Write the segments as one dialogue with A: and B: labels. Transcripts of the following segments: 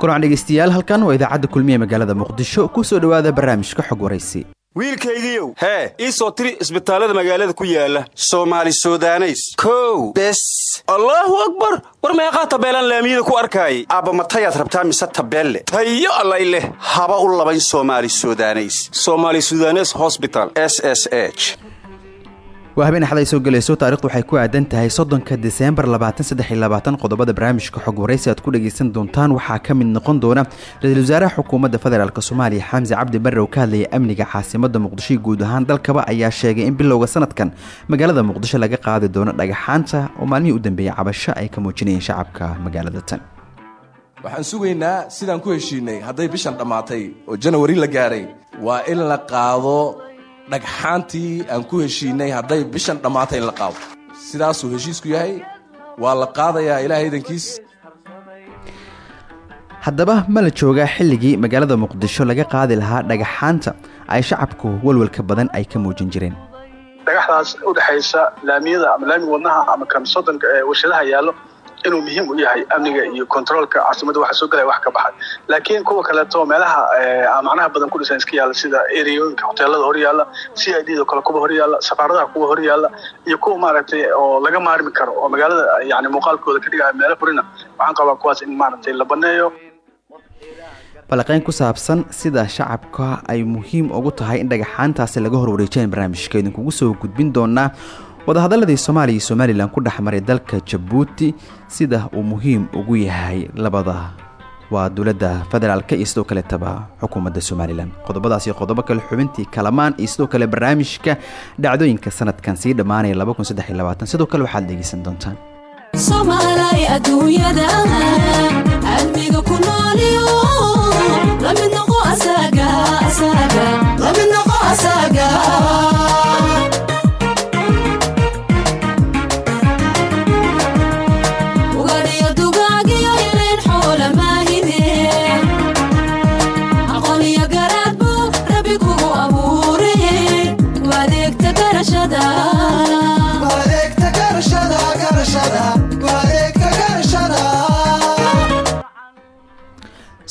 A: kulan dhegeystayaal halkan waa idaacadda kulmiye magaalada muqdisho ku soo dhowaada barnaamijka xog waraysi
B: wiilkaygiiow hee ii soo tiri isbitaallada magaalada ku yaalla soomaali sudaneys. Kow bes. Allaahu akbar! War meeqaa tabeelaan laamiyada ku arkaayay aabba matayaad rabtaa mise tabeelle? Tayo allay leh haba u labayn soomaali sudaneys. Somaali sudanes hosbital s s h
A: waa habeen axad soo gelayso taarikhdu waxay ku aadan tahay soddonka diseembar qodobada barnaamijka xog waraysi aad ku dhegaysan doontaan waxaa ka mid noqon doona ra'iisul wasaaraha xukuumadda federaalk soomaaliya xamse cabdi barre oo ka hadlayay amniga caasimada muqdisho guud ahaan dalkaba ayaa sheegay in bilowga sanadkan magaalada muqdisho laga qaadi doono dhagaxaanta oo maalmihii u dambeeyey cabasho ay ka muujinayeen shacabka magaalada tan.
C: Waxaan sugaynaa sidaan ku heshiinay hadday bishan dhammaatay oo janawari la gaaray. Waa in la qaado dhagxaantii aan ku heshiinay hadday bishan dhammaatay in la qaado. Sidaasuu heshiisku yahay waa la qaadayaa ilaah idankiis
A: haddaba ma la joogaa xilligii magaalada muqdisho laga qaadi lahaa dhagaxaanta ay shacabku walwalka badan ay ka muujin jireen.
D: Dhagaxdaas udhexaysa laamiyada ama laamiga wadnaha ama kan soddonka ee warshadaha yaallo inuu muhiim u yahay amniga iyo controolka caasimada waxa soo galaya wax ka baxay. Laakiin kuwa kaleeto meelaha macnaha badan ku dhisan iska yaalla sida ereyooyinka hoteelada hor yaalla c i d da kale kuwa hor yaalla safaaradaha kuwa hor yaalla iyo kuwa maaragtay oo laga maarmi karo oo magaalada yani muuqaalkooda ka dhigaya meelo furina waxaan qabaa kuwaas in maaragtay la baneeyo.
A: Balaqeyn ku saabsan sida shacabka ay muhiim ugu tahay in dhagaxaantaasi laga horwareejiyaan barnaamijka idinkugu soo gudbin doonaa wadahadaladii soomaaliya iyo somalilan ku dhex maray dalka jabuuti sida uu muhiim ugu yahay labada waa dowladda federaalk iyo sidoo kaletaba xukuumadda somalilan. Qodobadaas iyo qodobo kale xubintii kalamaan iyo sidoo kale barnaamijka dhacdooyinka sanadkan sii dhammaanaya sidoo kale waxaad dhegeysan doontaan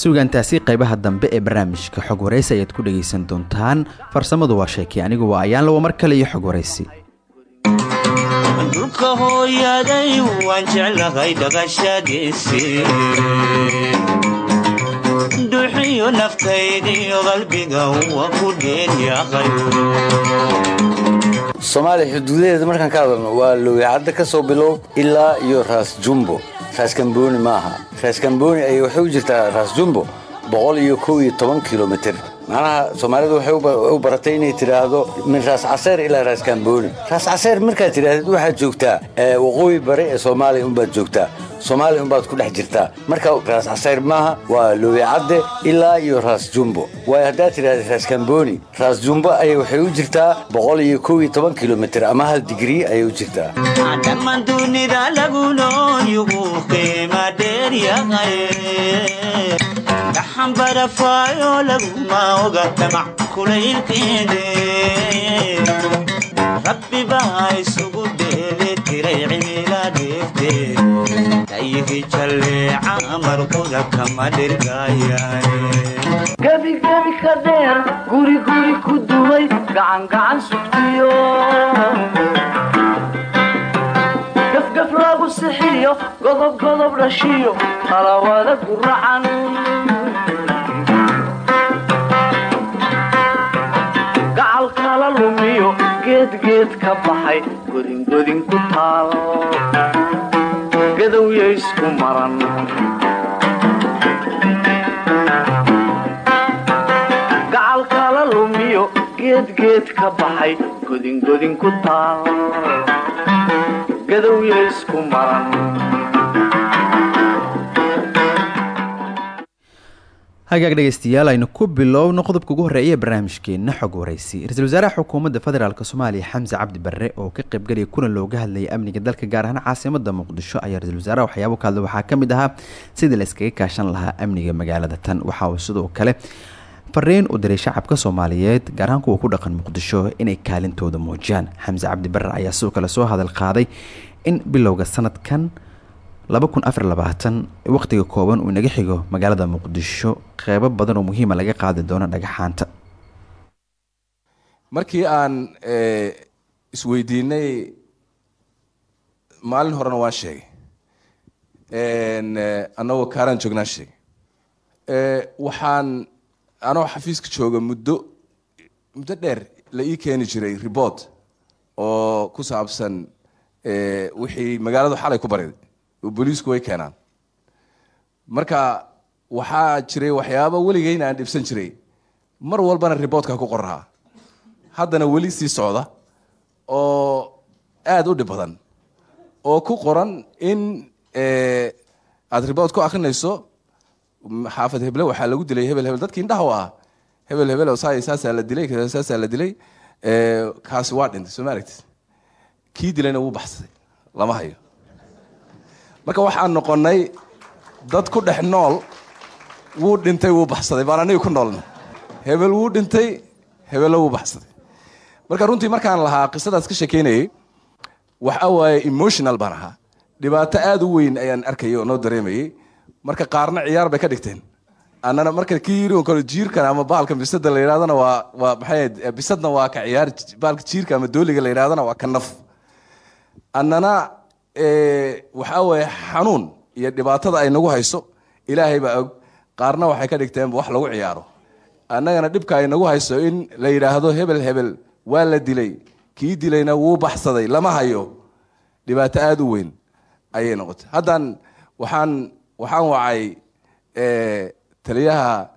A: sugaantaasi qaybaha dambe ee barnaamijka xog waraysi ayaad ku dhegaysan doontaan. Farsamadu waa sheekay anigu waa ayaan lawo mar kale iyo xog waraysi
E: dhulka hooyaday waan jeclahay dhaqashadiisii duxiyo naftaydiyo qalbiga waa ku dheeryahay
F: soomaaliya xuduudaheeda markaan ka hadalno waa lowicadda ka soo bilow ilaa iyo raas jumbo raas kambooni maaha. Raas kambooni ay waxay u jirtaa raas boqol iyo kow iyo toban kilomitir macnaha soomaalidu waxay u baratay inay tidhaahdo min raas caseer ilaa raas kambooni raas caseer markaad tidhaahdid waxaad joogtaa waqooyi bare ee soomaaliya unbaad joogtaa. Soomaaliya unbaad ku dhex jirtaa. Marka raas caseer maaha waa lowicadde ilaa iyo raas jumbo. Waayo haddaad tidhahdid raas kambooni raas jumbo ayay waxay u jirtaa boqol iyo kow iyo toban kilomitir ama hal digrii ayay u jirtaa
E: dhammaan dunida lagu noolyugu qiima dheeryahay dhaxan barafaayo laguma oga damac kulaylkeede rabbi baa isugu dheeli tiray cimila dheefteed dayigi jalleeca marquda kama dhirgaayaane
G: gebigebi ka dheer guri guri ku duway gacan gacan sugtiyo lagu sixiyo godob godob dhashiyo qalawada guracan gacal kala lumiyo geedgeed ka baxay godingodin ku taal. Gadowya isku maran. Gacal kala ka baxay godingodin ku taal
A: hagaag dhegeystayaal aynu ku bilowno qodobka ugu horreeya ee barnaamijkeena xog waraysi ra'iisul wasaaraha xukuumadda federaalk soomaaliya xamse cabdi barre oo ka qaybgalaya kulan looga hadlayay amniga dalka gaar ahaan caasimada muqdisho ayaa ra'isul wasaaraha waxyaabo ka hadlay waxaa ka mid ahaa sidii la iskaga kaashan lahaa amniga magaalada tan waxa uu sidoo kale fariin u diray shacabka soomaaliyeed gaar ahaan kuwa ku dhaqan muqdisho inay kaalintooda muujiyaan. Xamse cabdi barre ayaa sidoo kale soo hadal qaaday in bilowga sanadkan laba kun afar labaatan waqtiga kooban uu inaga xigo magaalada muqdisho. Qeybo badan oo muhiima laga qaadi doono dhagaxaanta
C: markii aan eh, isweydiinay maalin horena waan sheegay. Eh, annagoo kaaraan joognaan sheegay. Eh, waxaan anoo xafiiska jooga muddo muddo dheer la ii keeni jiray report oo ku saabsan eh, wixii magaaladu xalay ku bariday oo booliisku way keenaan. Marka waxaa jiray waxyaabo weligeyna aan dhibsan jiray. Mar walbana reportka ku qoraa haddana weli sii socda oo aada u dhib badan. Oo ku qoran in eh, aad report ku akrinayso xaafad heble waxaa lagu dilay hebel hebel. Dadkii indhaha u ah hebel hebel saasaa la dilay saasaa la dilay. Eh, kaasi waa dhintay soo ma kii dilayna wuu baxsaday lama hayo. Marka waxaan noqonay dad ku dhex nool wuu dhintay wuu baxsaday. Baan aniga ku noolna hebel wuu dhintay hebelna wuu baxsaday. Marka runtii markaan lahaa qisadaas ka shekeynayay waxa waaye emotional baan ahaa. Dhibaato aada u weyn ayaan arkayay oo noo dareemayay marka qaarna ciyaar bay ka dhigteen. Annana marka kii yiri kale jiirkan ama baalka bisada la yidhahdana waa waa maxay bisadna waa ka ciyaar baalka jiirka ama dooliga la yidhahdana waa ka naf. Annana waxaa weeye xanuun iyo dhibaatada ay nagu hayso ilaahay baa og. Qaarna waxay ka dhigteen wax lagu ciyaaro. Annagana dhibka ay nagu hayso in la yidhaahdo hebel hebel waa la dilay. Kii dilayna wuu baxsaday lama hayo. Dhibaato aada u weyn ayay noqotay. Haddan waxaan waxaan wacay eh, taliyaha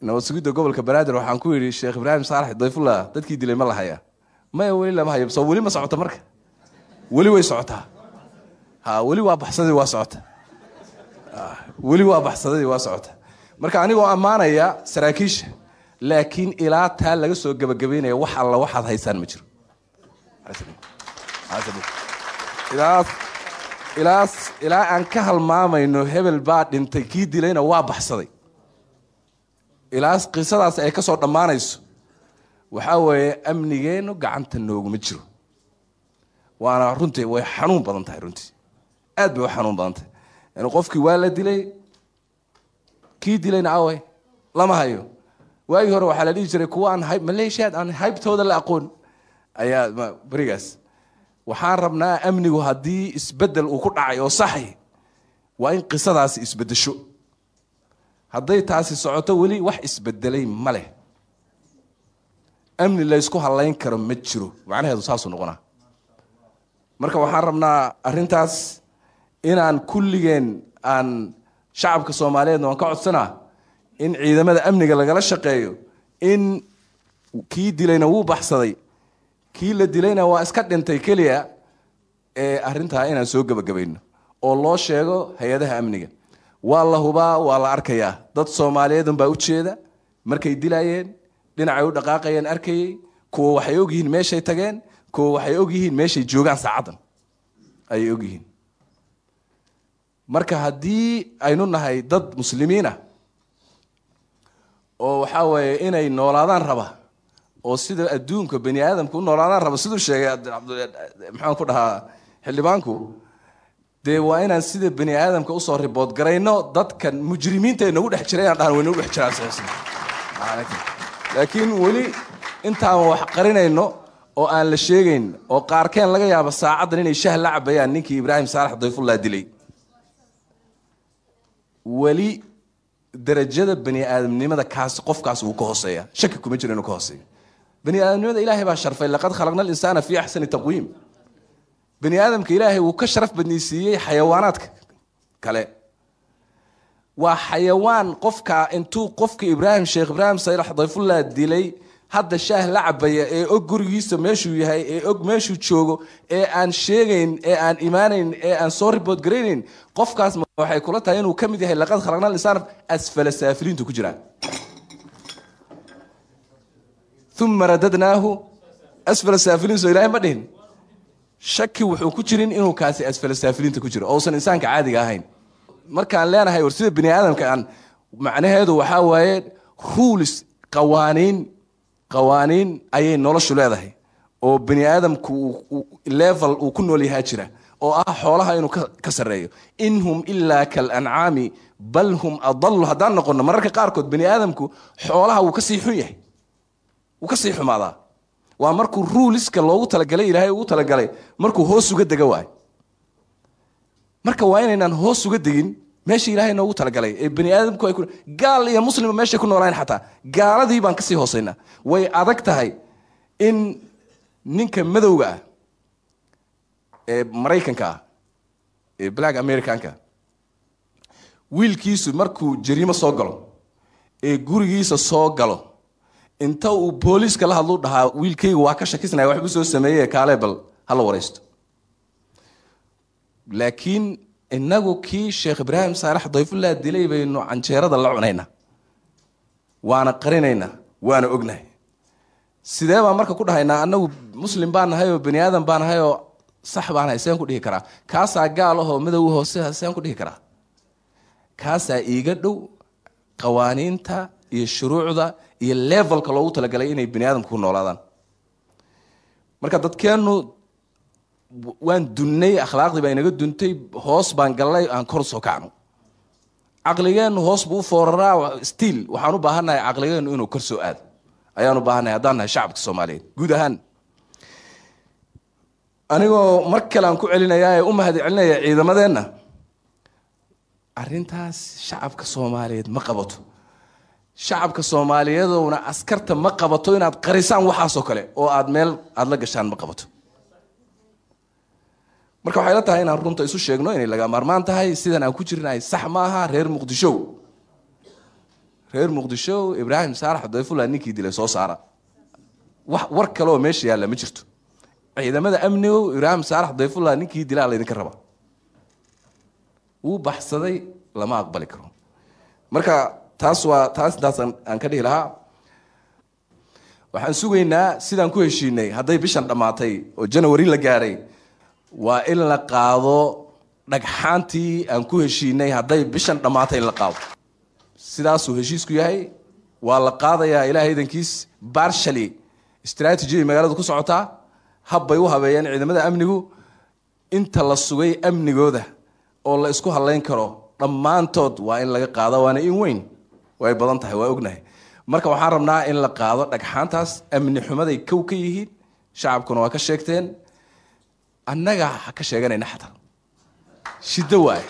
C: nabad sugidda gobolka banaadir. Waxaan ku yidhi sheekh ibraahim saalax dayfullah dadkii dilay ma la haya maya weli lama hayo soo weli ma socota marka. Weli way socotaa. Ha weli waa baxsadii waa socota. Ah, weli waa baxsadadii waa socota. Marka anigoo ammaanaya saraakiisha laakiin ilaa taa laga soo gebagabeynaya wax alla waxaad haysaan ma jiro ilaa aan ka halmaamayno hebel baa dhintay kii dilayna waa baxsaday. Ilaa qisadaas ay ka soo dhammaanayso. Waxaa weeye amnigeennu gacanta nooguma jiro. Waana runtii way xanuun badan tahay runtii. Aad bay u xanuun badan tahay. Yani qofkii waa la dilay kii dilayna awe lama hayo. Waagii hore waxaa la dhihi jiray kuwa aan maleeshiyaad aan haybtooda la aqoon. Ayaa berigaas waxaan rabnaa amnigu haddii isbeddel uu ku dhacay oo saxi waa in qisadaasi isbedesho hadday taasi socoto weli wax isbedelay ma leh. Amni laysku halayn karo ma jiro. Macnaheedu saasuu noqonaa. Marka waxaan rabnaa arrintaas inaan kulligeen aan shacabka soomaaliyeedna waan ka codsanaa in ciidamada amniga lagala shaqeeyo in kii dilayna wuu baxsaday kii la dilayna waa iska dhintay keliya ee arrintaa inaan soo gebagabayno oo loo sheego hay'adaha amniga. Waa la hubaa waa la arkayaa. Dad soomaaliyeedun baa ujeeda markay dilayeen dhinacay u dhaqaaqayeen arkayey kuwa waxay ogyihiin meeshay tageen kuwa waxay ogyihiin meeshay joogaan saacaddan. Ayay ogyihiin marka haddii aynu nahay dad muslimiin ah oo waxaa weeye inay noolaadaan raba oo sida adduunka bani aadamka u noolaadaan raba siduu sheegay maxaan ku dhahaa xildhibaanku dee waa inaan sida bani aadamka u soo ribood dadkan mujrimiinta nagu dhex jira inaan dhahan way nagu dhex jiraan laakiin weli intaan wax qarinayno oo aan la sheegayn oo qaarkeen laga yaabo saacaddan inay shah la cabayaan ninkii ibraahim saalax dayfullah dilay. Weli darajada bani aadamnimada kaas qofkaas wuu ka hooseeya shaki kuma jiro inuu ka hooseeyo bani aadamnimada ilaahay baa sharfay laqad khalaqna alinsaana fi axsani taqwiim. Bani aadamka ilaahay wuu ka sharaf badnaysiiyey xayawaanaadka kale. Waa xayawaan qofka intuu qofka ibraahim sheekh ibraahim saylax dayfullah dilay hadda shaah la cabaya ee og gurigiisa meeshuu yahay ee og meeshuu joogo ee aan sheegayn ee aan imaanayn ee aan soo ribood garaynayn qofkaas waxay kula tahay inuu ka mid yahay laqad khalaqna linsaan asfala saafiliintu ku jiraa uma radadnaahu asfala saafiliin soo ilaahay ma dhihin. Shaki wuxuu ku jirin inuu kaasi asfala saafiliinta ku jiro. Ousan insaanka caadiga ahayn. Markaan leenahay war sida bini aadamka aan macnaheedu waxaa waaye rules qawaaniin qawaaniin ayay noloshu leedahay. Oo bini aadamku level uu ku nool yahaa jira. Oo ah xoolaha inuu ka- sarreeyo. In hum ilaa kalancaami bal hum adalu haddaan noqono mararka qaarkood bini aadamku xoolaha wuu ka sii xun yahay wuu ka sii xumaadaa. Waa markuu ruuliska loogu talagalay ilaahay ugu talagalay markuu hoos uga dega waayo marka waa inaynaan hoos uga degin meesha ilaahay noogu talagalay ee bani aadamku ay gaal iyo muslima meeshay ku noolayn xataa. Gaaladii baan ka sii hoosaynaa way adag tahay in ninka madowga ah ee maraykanka ah ee black americanka wiilkiisu markuu jariimo soo galo ee gurigiisa soo galo inta uu booliiska la hadlu dhahaa wiilkayga waa ka shakisnaya waxbuu soo sameeye kaale bal hala waraysto laakiin inagu kii sheekh ibraahim saalax dayfullah dilay baynu canjeerada la cunaynaa waana qarinaynaa waana ognahay. Sidee baan marka ku dhahaynaa anagu muslim baan nahay oo bani aadam baan nahay oo sax baan nahay seen ku dhihi karaa. Kaasaa gaal ahoo madow ahoo sidaas seen ku dhihi karaa. Kaasaa iiga dhow qawaaniinta iyo shuruucda iyo levelka loogu talagalay inay bani aadamku ku noolaadaan. Marka dadkeennu waan dunnay akhlaaqdii baa inaga duntay hoos baan gallay aan kor soo kacno. Caqligeennu hoos buu u fooraraa stiil waxaan u baahannahay caqligeennu inuu kor soo aado. Ayaan u baahannahay haddaan nahay shacabka soomaaliyeed. Guud ahaan anigoo mar kale aan ku celinayaa ee u mahad celinaya ciidamadeenna arrintaas shacabka soomaaliyeed ma qabato shacabka soomaaliyeedowna askarta ma qabato inaad qarisaan waxaasoo kale oo aad meel aada la gashaan ma qabato. Marka waxay la tahay inaan runta isu sheegno inay laga maarmaan tahay sidan aan ku jirnahay sax ma aha reer muqdisho reer muqdisho ibraahim saalax dayfullah ninkii dilay soo saara. Wax war kale meesha yaalla ma jirto. Ciidamada amnigo ibraahim saalax dayfullah ninkii dilaa laydinka raba. Wuu baxsaday lama aqbali karo. Marka taas waa taas intaas aan ka dhihi lahaa. Waxaan sugaynaa sidaan ku heshiinay hadday bishan dhammaatay oo janawari la gaaray waa in la qaado dhagxaantii aan ku heshiinay hadday bishan dhammaatay in la qaado. Sidaasuu heshiisku yahay waa la qaadayaa ilaah idankiis barshali. Strategy magaaladu ku socotaa habbay u habeeyeen ciidamada amnigu. Inta la sugay amnigooda oo la isku hadlayn karo dhammaantood waa in laga qaado waana in weyn way badan tahay waa ognahay. Marka waxaan rabnaa in la qaado dhagxaantaas amni xumaday kow ka yihiin shacabkuna waa ka sheegteen. Annaga ha ka sheeganayna xataa. Shiddo waaye.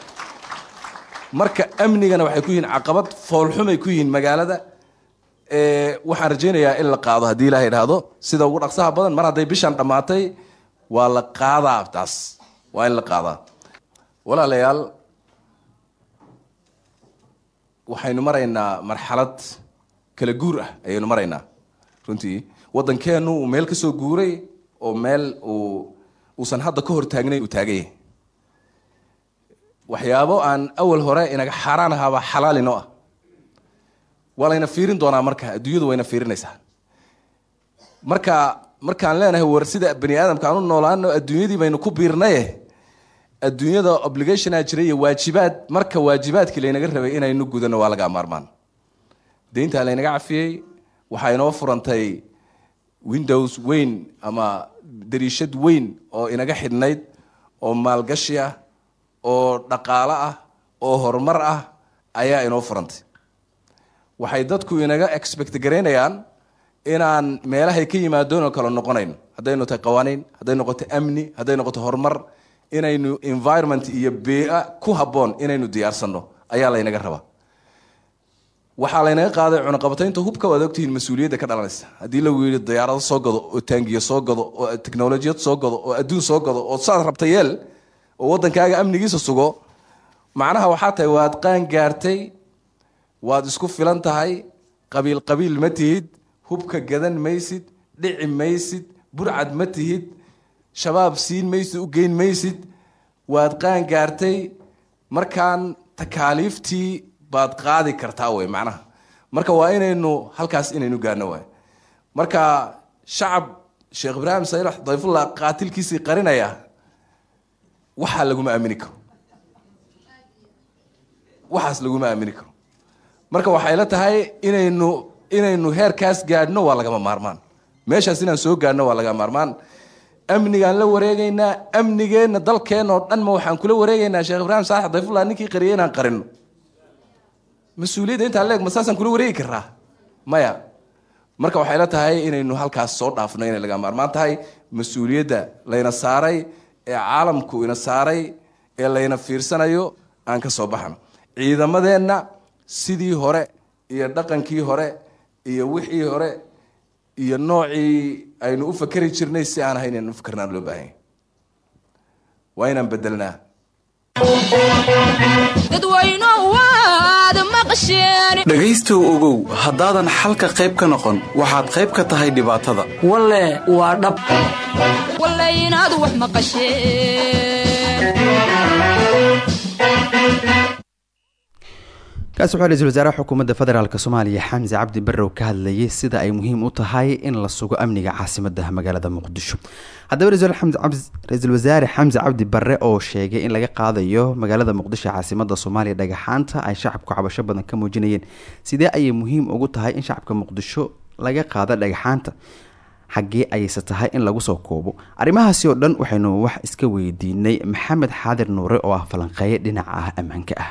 C: Marka amnigana waxay ku yihiin caqabad foolxumay ku yihiin magaalada. Waxaan rajaynayaa in la qaado haddii ilaah idhaahdo. Sida ugu dhaqsaha badan mar hadday bishan dhammaatay waa la qaadaa taas waa in la qaadaa. Walaalayaal waxaynu maraynaa marxalad kala guur ah ayaynu maraynaa. Runtii waddankeennu uu meel ka soo guuray oo meel uu uusan hadda ka hor taagnayn uu taagan yahay waxyaabo aan awal hore inaga xaaraan ahaaba xalaal inoo ah. Waa layna fiirin doonaa marka adduunyadu wayna fiirinaysaa. Marka markaan leenahay war sida bani aadamka aan u noolaano adduunyadii baynu ku biirnaye adduunyada obligationaa jira iyo waajibaad marka waajibaadkii laynaga rabay inaynu gudano waa laga maarmaan. Deyntaa laynaga cafiyey waxaa inoo furantay windows weyn ama dariishad weyn oo inaga xidhnayd oo maalgashi ah oo dhaqaalo ah oo horumar ah ayaa inoo furantay. Waxay dadku inaga expect garaynayaan inaan meelahay ka yimaadoono kale noqonayn. Hadday noqoto qawaaniin hadday noqoto amni hadday noqoto horumar inaynu environment iyo bea ku habboon inaynu diyaarsanno ayaa laynaga rabaa. Waxaa laynaga qaaday cunaqabataynta hubka waad ogtihiin mas'uuliyadda ka dhalanaysa. Haddii lagu yidhi diyaarado soo gado oo taangiyo soo gado oo teknolojiyad soo gado oo adduun soo gado oo saad rabta yeel oo waddankaaga amnigiisa sugo macnaha waxaa tahay waad qaan gaartay waad isku filan tahay qabiil qabiil ma tihid hubka gadan maysid dhici maysid burcad ma tihid shabaab siin maysid u geyn maysid waad qaan gaartay. Markaan takaaliiftii baad qaadi kartaa wey macnaha. Marka waa inaynu halkaas inaynu gaarno waay marka shacab sheekh ibraahim sayrax dayfullah qaatilkiisii qarinaya waxaa laguma aamini karo. Waxaas laguma aamini karo. Marka waxay la tahay inaynu inaynu heerkaas gaadhno waa lagama maarmaan. Meeshaas inaan soo gaadhno waa lagama maarmaan amnigaan la wareegaynaa amnigeenna dalkeenna oo dhan ma waxaan kula wareegaynaa sheekh ibraahim saalax dayfullah ninkii qariyay inaan qarino mas'uuliyadda intaa leeg ma saasaan kula wareegi karaa maya marka waxay la tahay inaynu halkaas soo dhaafno inay laga maarmaan tahay mas'uuliyadda layna saaray ee caalamku ina saaray ee layna fiirsanayo aan ka soo baxno. Ciidamadeenna sidii hore iyo dhaqankii hore iyo wixii hore iyo noocii aynu u fakeri jirnay si aan ahayn inaan u fakarnaan loo baahanya waa inaan bedelnaa
H: dhegaystow ogow haddaadan xalka qayb ka noqon waxaad qayb ka tahay dhibaatada.
I: Walle waa dhab.
J: Inaad wax maqasheen
A: kaasi wuxuu ra'iisul wasaaraha xukuumadda federaalk soomaaliya xamse cabdi barrow ka hadlayay sida ay muhiim u tahay in la sugo amniga caasimadda magaalada muqdisho. Haddaba ra'iisul wasaare xamse cabdi barre oo sheegay in laga qaadayo magaalada muqdisho caasimadda soomaaliya dhagaxaanta ay shacabku cabasho badan ka muujinayeen sidee ayay muhiim ugu tahay in shacabka muqdisho laga qaado dhagaxaanta. Xaggee ayayse tahay in lagu soo koobo. Arrimahaasi oo dhan waxaynu wax iska weydiinay maxamed xaadir nuure oo ah falanqeeye dhinaca ah ammaanka ah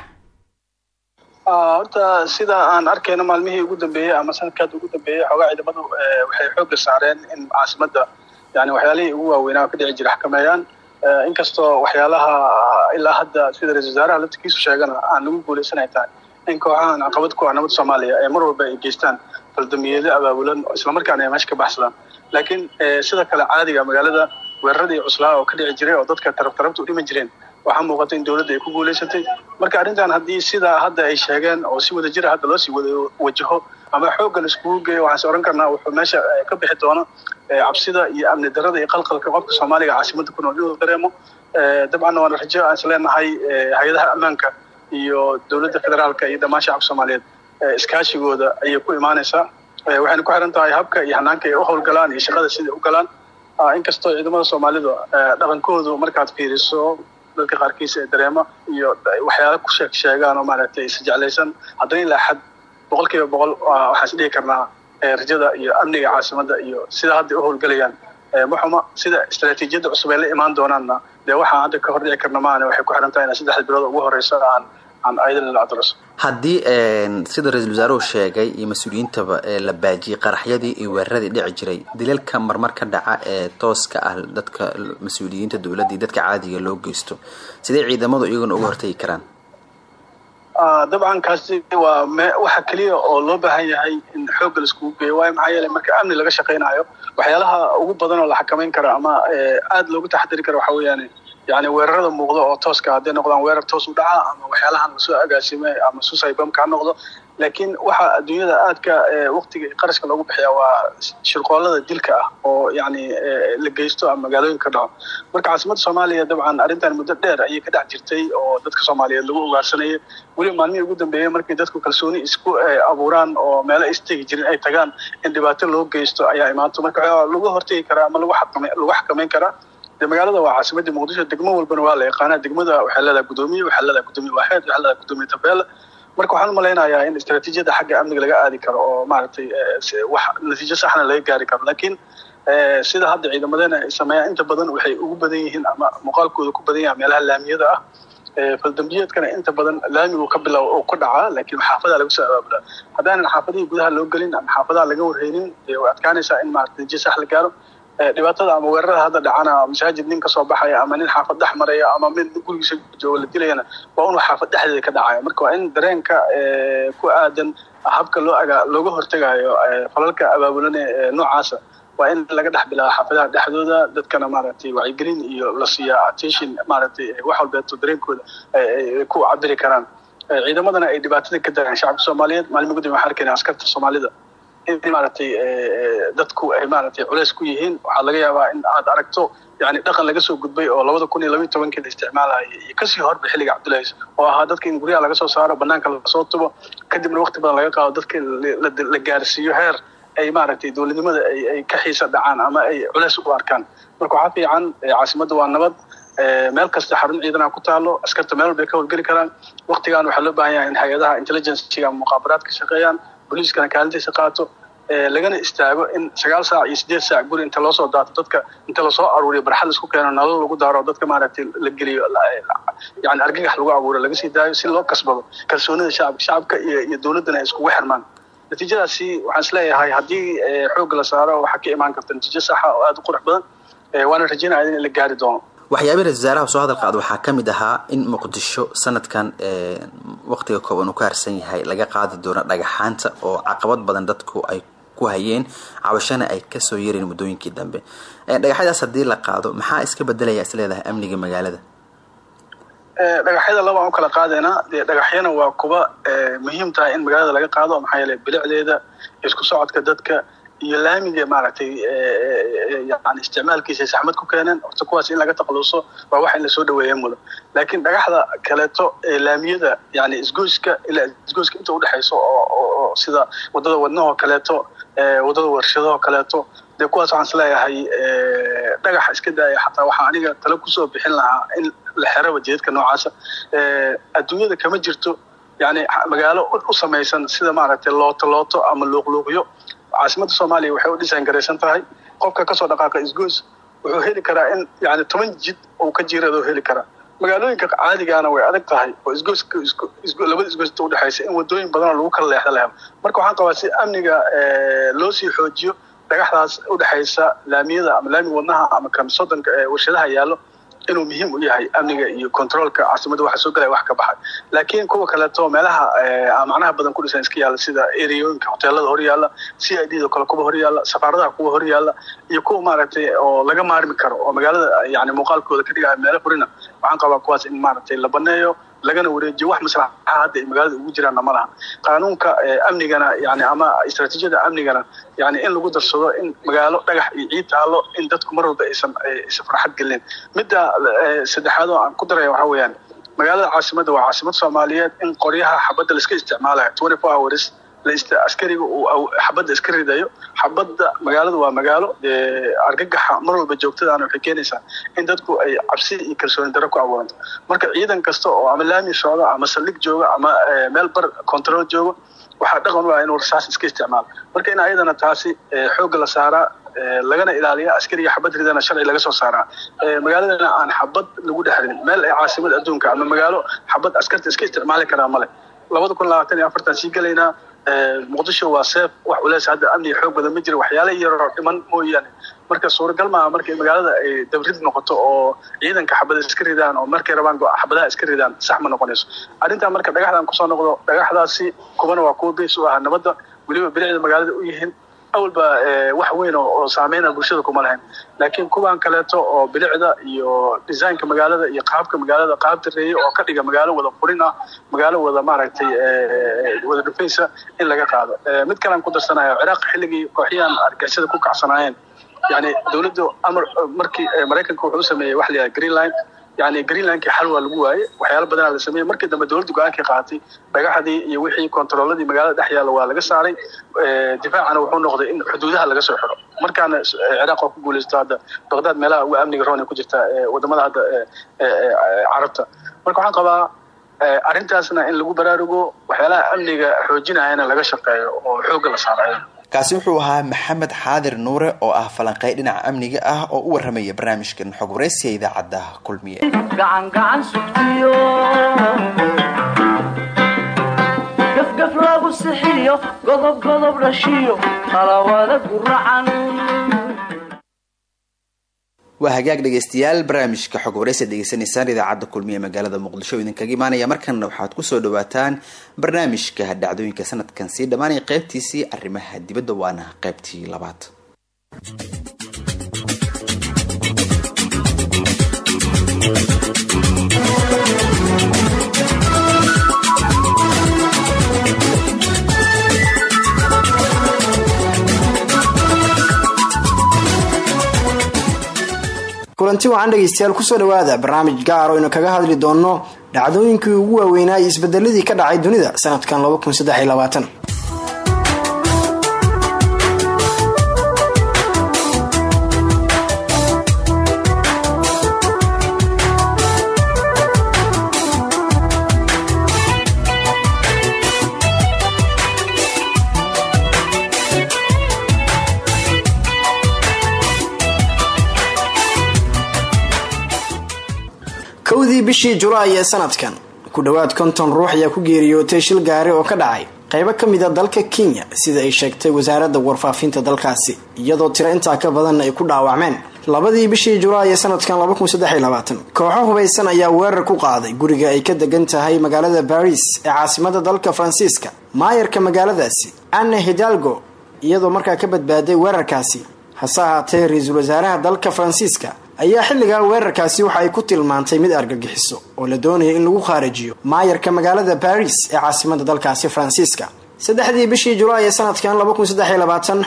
D: horta sida aan arkayno maalmihii ugu dambeeyey ama sanadkaad ugu dambeeyey xoogaa ciidamadu waxay xoogga saareen in caasimadda yani waxyaalihii ugu waaweynaa ka dhici jira xakameeyaan. Inkastoo waxyaalaha ilaa hadda sida ra'isul wasaaraha laftikiisu sheegana aan lagu guuleysanay tahay. In kooxahan caqabad ku ah nabadda soomaaliya ee mar walba ay geystaan. Faldamiyeedyo abaabulan islamarkaana ay meesha ka baxsadaan. Laakiin sida kale caadiga magaalada weeraradii cuslaa oo ka dhici jiray oo dadka tarab tarabta u dhiman jireen waxaa muuqata in dowladda ay ku guuleysatay. Marka arrintan haddii sidaa hadda ay sheegeen oo si wada jira hadda loosii wada wajaho ama xoogga la iskugu geeyo waxaan oran karnaa wuxuu meesha ka bixi doono cabsida iyo amni darada iyo qalqalka qofka soomaaliga caasimadda ku nool inuu dareemo dabcanna waana rajo aan is leenahay hay'adaha ammaanka iyo dowladda federaalka iyo dhammaan shacabka soomaaliyeed. Iskaashigooda ayay ku imaanaysaa waxayna ku xiran tahay habka iyo hanaanka ay u howlgalaan iyo shaqada siday u galaan. Inkastoo ciidamada soomaalidu dhaqankoodu markaad fiiriso dadka qaarkiisa ee dareema iyo waxyaala ku sheeg sheegaan oo maaragtay is jeclaysan. Haddana ilaa xad boqol kiiba boqol waxaan is dhihi karnaa rajada iyo amniga caasimadda iyo sida hadda u howlgelayaan. Maxuma sida istaraatiijiyadda cusub ay la imaan doonaanna dee waxaan hadda ka hor dhici karna maana waxay ku xiran tahay in saddexda bilood ugu horeysa aan
A: haddii sida ra'iisul wasaaruhu sheegay iyo mas'uuliyiintaba la baajiyey qaraxyadii iyo weeraradii dhici jiray. Dilalka marmar ka dhaca ee tooska ah dadka mas'uuliyiinta dowladda iyo dadka caadiga loo geysto. Sidee ciidamadu iyaguna uga hortagi karaan?
D: Dabcan kaasi waa waxa keliya oo loo baahan yahay in xoogga la iskugu geeyo. Waayo maxaa yeelay marka amni laga shaqaynayo waxyaalaha ugu badan oo la xakamayn kara ama aada loogu taxadiri kara waxa weeyaan yani weerarada muuqda oo tooska hadday noqdaan weerar toos u dhaca ama waxyaalahan la soo agaasimay ama suicide bomb ka noqdo. Laakiin waxa adduunyada aadka waqtiga qarashka loogu bixiya waa shirqoolada dilka ah oo yani la geysto ama magaalooyinka ka dhaco. Marka caasimadda soomaaliya dabcan arrintan muddo dheer ayay ka dhex jirtay oo dadka soomaaliyeed lagu ugaarsanayay. Weliba maalmihii ugu dambeeyey markii dadku kalsooni isku abuuraan oo meelo istegi jirin ay tagaan in dhibaato loo geysto ayaa imaato marka lagu hortegi karaa ama lagu xakamayn karaa de magaalada waa caasimadii muqdisho degmo walbana waa la yaqaanaa. Degmada waxay leedahay gudoomiye waxay leedahay gudoomiye waaxeed waxay leedahay gudoomiye tabeele marka waxaan umalaynayaa in istaraatiijiyadda xagga amniga laga aadi karo oo maaragtay wax natiijo saxna laga gaari karo. Laakiin sida hadda ciidamadeena ay inta badan waxay ugu badan yihiin ama muuqaalkooda ku badan yahay meelaha laamiyada ah. Faldambiyeedkana inta badan laamigu ka bilow oo ku dhacaa laakiin xaafadaha lagu soo abaabulaa. Haddaanan xaafadihii gudaha loo gelin ama xaafadaha laga warheynin way adkaanaysaa in maarata natiijo sax la gaaro dhibaatada ama weerarada hadda dhacana masaajid nin ka soo baxaya ama nin xaafad dhex maraya ama mid gurigiisa jooga la dilayana waa un xaafad dhexdeeda ka dhacaya marka waa in dareenka ku aadan habka loo aga looga hortegayo falalka abaabulan ee noocaasa waa in laga dhex bilaaba xaafadaha dhexdooda dadkana maaragtay wacyigelin iyo la siiya attention maaragtay wax walbeeto dareenkooda ku cabiri karaan. Ciidamadana ay dhibaatada ka dareen shacabka soomaaliyeed maalin gudub waxaan arkayna askarta soomaalida in maaragtay dadku ay maaragtay culeys ku yihiin. Waxaa laga yaabaa in aad aragto yani dhaqan laga soo gudbay oo labada kun iyo labayo tobankii la isticmaalaya iyo ka sii horba xilliga cabdullahi oo ahaa dadka in guryaha laga soo saaro banaanka la soo tubo kadibna waqti badan laga qaado dadka la gaarsiiyo heer ay maaragtay dowladnimada ay ka xiisa dhacaan ama ay culeys u arkaan. Marka waxaa fiican caasimadda waa nabad meel kasta xarun ciidana ku taalo askarta meel walbay ka howlgeli karaan. Waqtigan waxaa loo baahan yahay in hay'adaha intelligencega ama muqaabaraadka shaqeeyaan booliiskana kaalintiisa qaato lagana istaago in sagaal saac iyo sideed saac guri inta loo soo daato dadka inta la soo aruuriyo barxad la isku keeno nolol lagu daaro dadka maaragtay la geliyo yani argagax lagu abuuro laga sii daayo si loo kasbado kalsoonida shacabka shacabka iyo dowladdana ay iskugu xirmaan. Natiijadaasi waxaan is leeyahay haddii xoog la saaro waxaa ka imaan karta natiijo saxa oo aada u qurux badan waana rajeynaya in la gaari doono
A: waxyaabihii ra'isul wasaaraha soo hadal qaada waxaa ka mid ahaa in muqdisho sanadkan waqtiga kooban uu ka harsan yahay laga qaadi doono dhagaxaanta oo caqabad badan dadku ay ku hayeen cabashana ay ka soo yareen muddooyinkii dambe. Dhagaxyadaas haddii la qaado maxaa iska bedelaya is leedahay amniga magaalada?
D: Dhagaxyada laba aan u kala qaadaynaa dee dhagaxyana waa kuba muhiim tahay in magaalada laga qaado maxaa yeelay bilicdeeda isku socodka dadka iyo laamiga maaragtay yani isticmaalkiisa saxmad ku keeneen horta kuwaas in laga taqluuso waa wax in la soo dhaweeya mudo laakiin dhagaxda kaleeto ee laamiyada yani isgoyska ilaa isgoyska inta udhexayso oo sida waddada wadnahoo kaleeto waddada warshadahoo kaleeto dee kuwaas waxaan is leeyahay dhagaxa iska daaya xataa waxaa aniga talo ku soo bixin lahaa in la xeraba jeedadka noocaasa adduunyada kama jirto yani magaalo u samaysan sida maaragtay looto looto ama luuqluuqyo caasimadda soomaaliya waxay u design garaysan tahay qofka ka soo dhaqaaqa isgoys wuxuu heli karaa in yani toban jid uu ka jiirado heli karaa. Magaalooyinka caadigaana way adag tahay oo labada isgoysta udhexaysa in wadooyin badanoo lagu kala leexda la helo marka waxaan qabaa si amniga loo sii xoojiyo dhagaxdaas udhexaysa laamiyada ama laamiga wadnaha ama kamsodonka ee warshadaha yaallo inuu muhiim u yahay amniga iyo controolka caasimadda waxa soo galaya wax ka baxay. Laakiin kuwa kaleeto meelaha macnaha badan ku dhisan iska yaalla sida ereyooyinka hoteelada hor yaalla c i d da kale kuwa hor yaalla safaaradaha kuwa hor yaalla iyo kuwa maaragtay oo laga maarmi karo oo magaalada yani muuqaalkooda ka dhigaya meelo furina waxaan qabaa kuwaas in maaragtay la baneeyo lagana wareejiyo wax maslaxa hadda ay magaalada ugu jiraanna ma laha. Qaanuunka amnigana yani ama istraatiijiyada amnigana yani in lagu darsado in magaalo dhagax iyo ciid taalo in dadku mar walba aysan aysan farxad gelin midda saddexaad oo aan ku daraya waxaa weeyaan magaalada caasimadda waa caasimad soomaaliyeed in qoryaha xabadda laiska isticmaalayo twenty four hours askariga uu xabadda iska ridayo. Xabadda magaalada waa magaalo dee argagaxa mar walba joogtadaana waxay keenaysaa in dadku ay cabsi iyo kalsooni daro ku abuuranto. Marka ciidan kasta oo ama laami socdo ama saldhig jooga ama meel bar control joogo waxaa dhaqan u ah inuu rasaas iska isticmaalo. Marka in ayadana taasi xoogga la saaraa lagana ilaaliya askariga xabad ridana sharci laga soo saaraa. Magaaladana aan xabad lagu dhex ridin meel ay caasimad adduunka ama magaalo xabad askarta iska isticmaali karaa male labada kun labaatan iyo afartan sii gelaynaa muqdisho waa seef wax ulees hadda amniga xoog badan ma jira waxyaala yaroo dhiman mooyaane. Marka suuragal maaha markay magaalada ay dabrid noqoto oo ciidanka xabada iska ridaan oo markay rabaan xabadaha iska ridaan sax ma noqonayso. Arrintaa marka dhagaxdan ku soo noqdo dhagaxdaasi kubana waa kuwa beys u ah nabadda weliba bilicda magaalada u yihiin awalba wax weyn oo saameyna bulshada kuma lahayn. Laakiin kuwan kaleeto oo bilicda iyo designka magaalada iyo qaabka magaalada qaab dareeye oo ka dhiga magaalo wada qurin ah magaalo wada maaragtay wada dhufaysa in laga qaado. Mid kalean ku darsanayo ciraaq xilligii kooxyahan argagixisada ku kacsanaayeen yani dowladda amar markii maraykanka wuxuu u sameeyey wax la yidhaha greenline yani greenlandkii xal waa lagu waayey. Waxyaala badanaa la sameeyey. Markii dambe dowladda go'aankii qaatay. Dhagaxdii iyo wixii kontarooladii magaalada dhex yaalla waa laga saaray. Difaacana wuxuu noqday in xuduudaha laga soo xiro. Markaana ciraaq oo ku guulaysto hadda baqdaad meelaha ugu amniga roon ay ku jirta waddamada hadda carabta. Marka waxaan qabaa arrintaasna in lagu baraarugo waxyaalaha amniga xoojinayana laga shaqeeyo oo xoogga la saarayo
A: kaasi wuxuu ahaa maxamed xaadir nuure oo ah falanqey dhinaca amniga ah oo u waramaya barnaamijkan xog wareysiga idaacadda kulmiye.
G: Gafgaf godob godob dhashiyo qalawada guracan
A: waa hagaag dhegeystayaal barnaamijka xog wareysa degeysanaysaan idaacadda kulmiye magaalada muqdisho idinkaga imaanaya. Markanna waxaad ku soo dhawaataan barnaamijka dhacdooyinka sanadkan. Sii dhammaanaya qeybtiisii arrimaha dibadda waana qeybtii labaad
I: kulanti wacan dhegaystayaal ku soo dhawaada barnaamij gaar oo kaga hadli doono dhacdooyinkii ugu waaweynaa iyo isbedeladii ka dhacay dunida sanadkan kowdii bishii julaay ee sanadkan ku dhowaad konton ruux ayaa ku geeriyootay shil gaari oo ka dhacay. Qaybo ka mid a dalka kenya sida ay sheegtay wasaaradda warfaafinta dalkaasi iyadoo tiro intaa ka badanna ay ku dhaawacmeen. Labadii bishii julaay ee sanadkan kooxo hubaysan ayaa weerar ku qaaday guriga ay ka degan tahay magaalada baris ee caasimada dalka faransiiska maayarka magaaladaasi anne hidalgo iyadoo markaa ka badbaaday weerarkaasi hase ahaatee ra'iisul wasaaraha dalka faransiiska ayaa xilligaa weerarkaasi waxa ay ku tilmaantay mid argagixiso oo la doonaya in lagu khaarajiyo maayarka magaalada baris ee caasimada dalkaasi faransiiska saddexdii bishii julaay ee sanadkan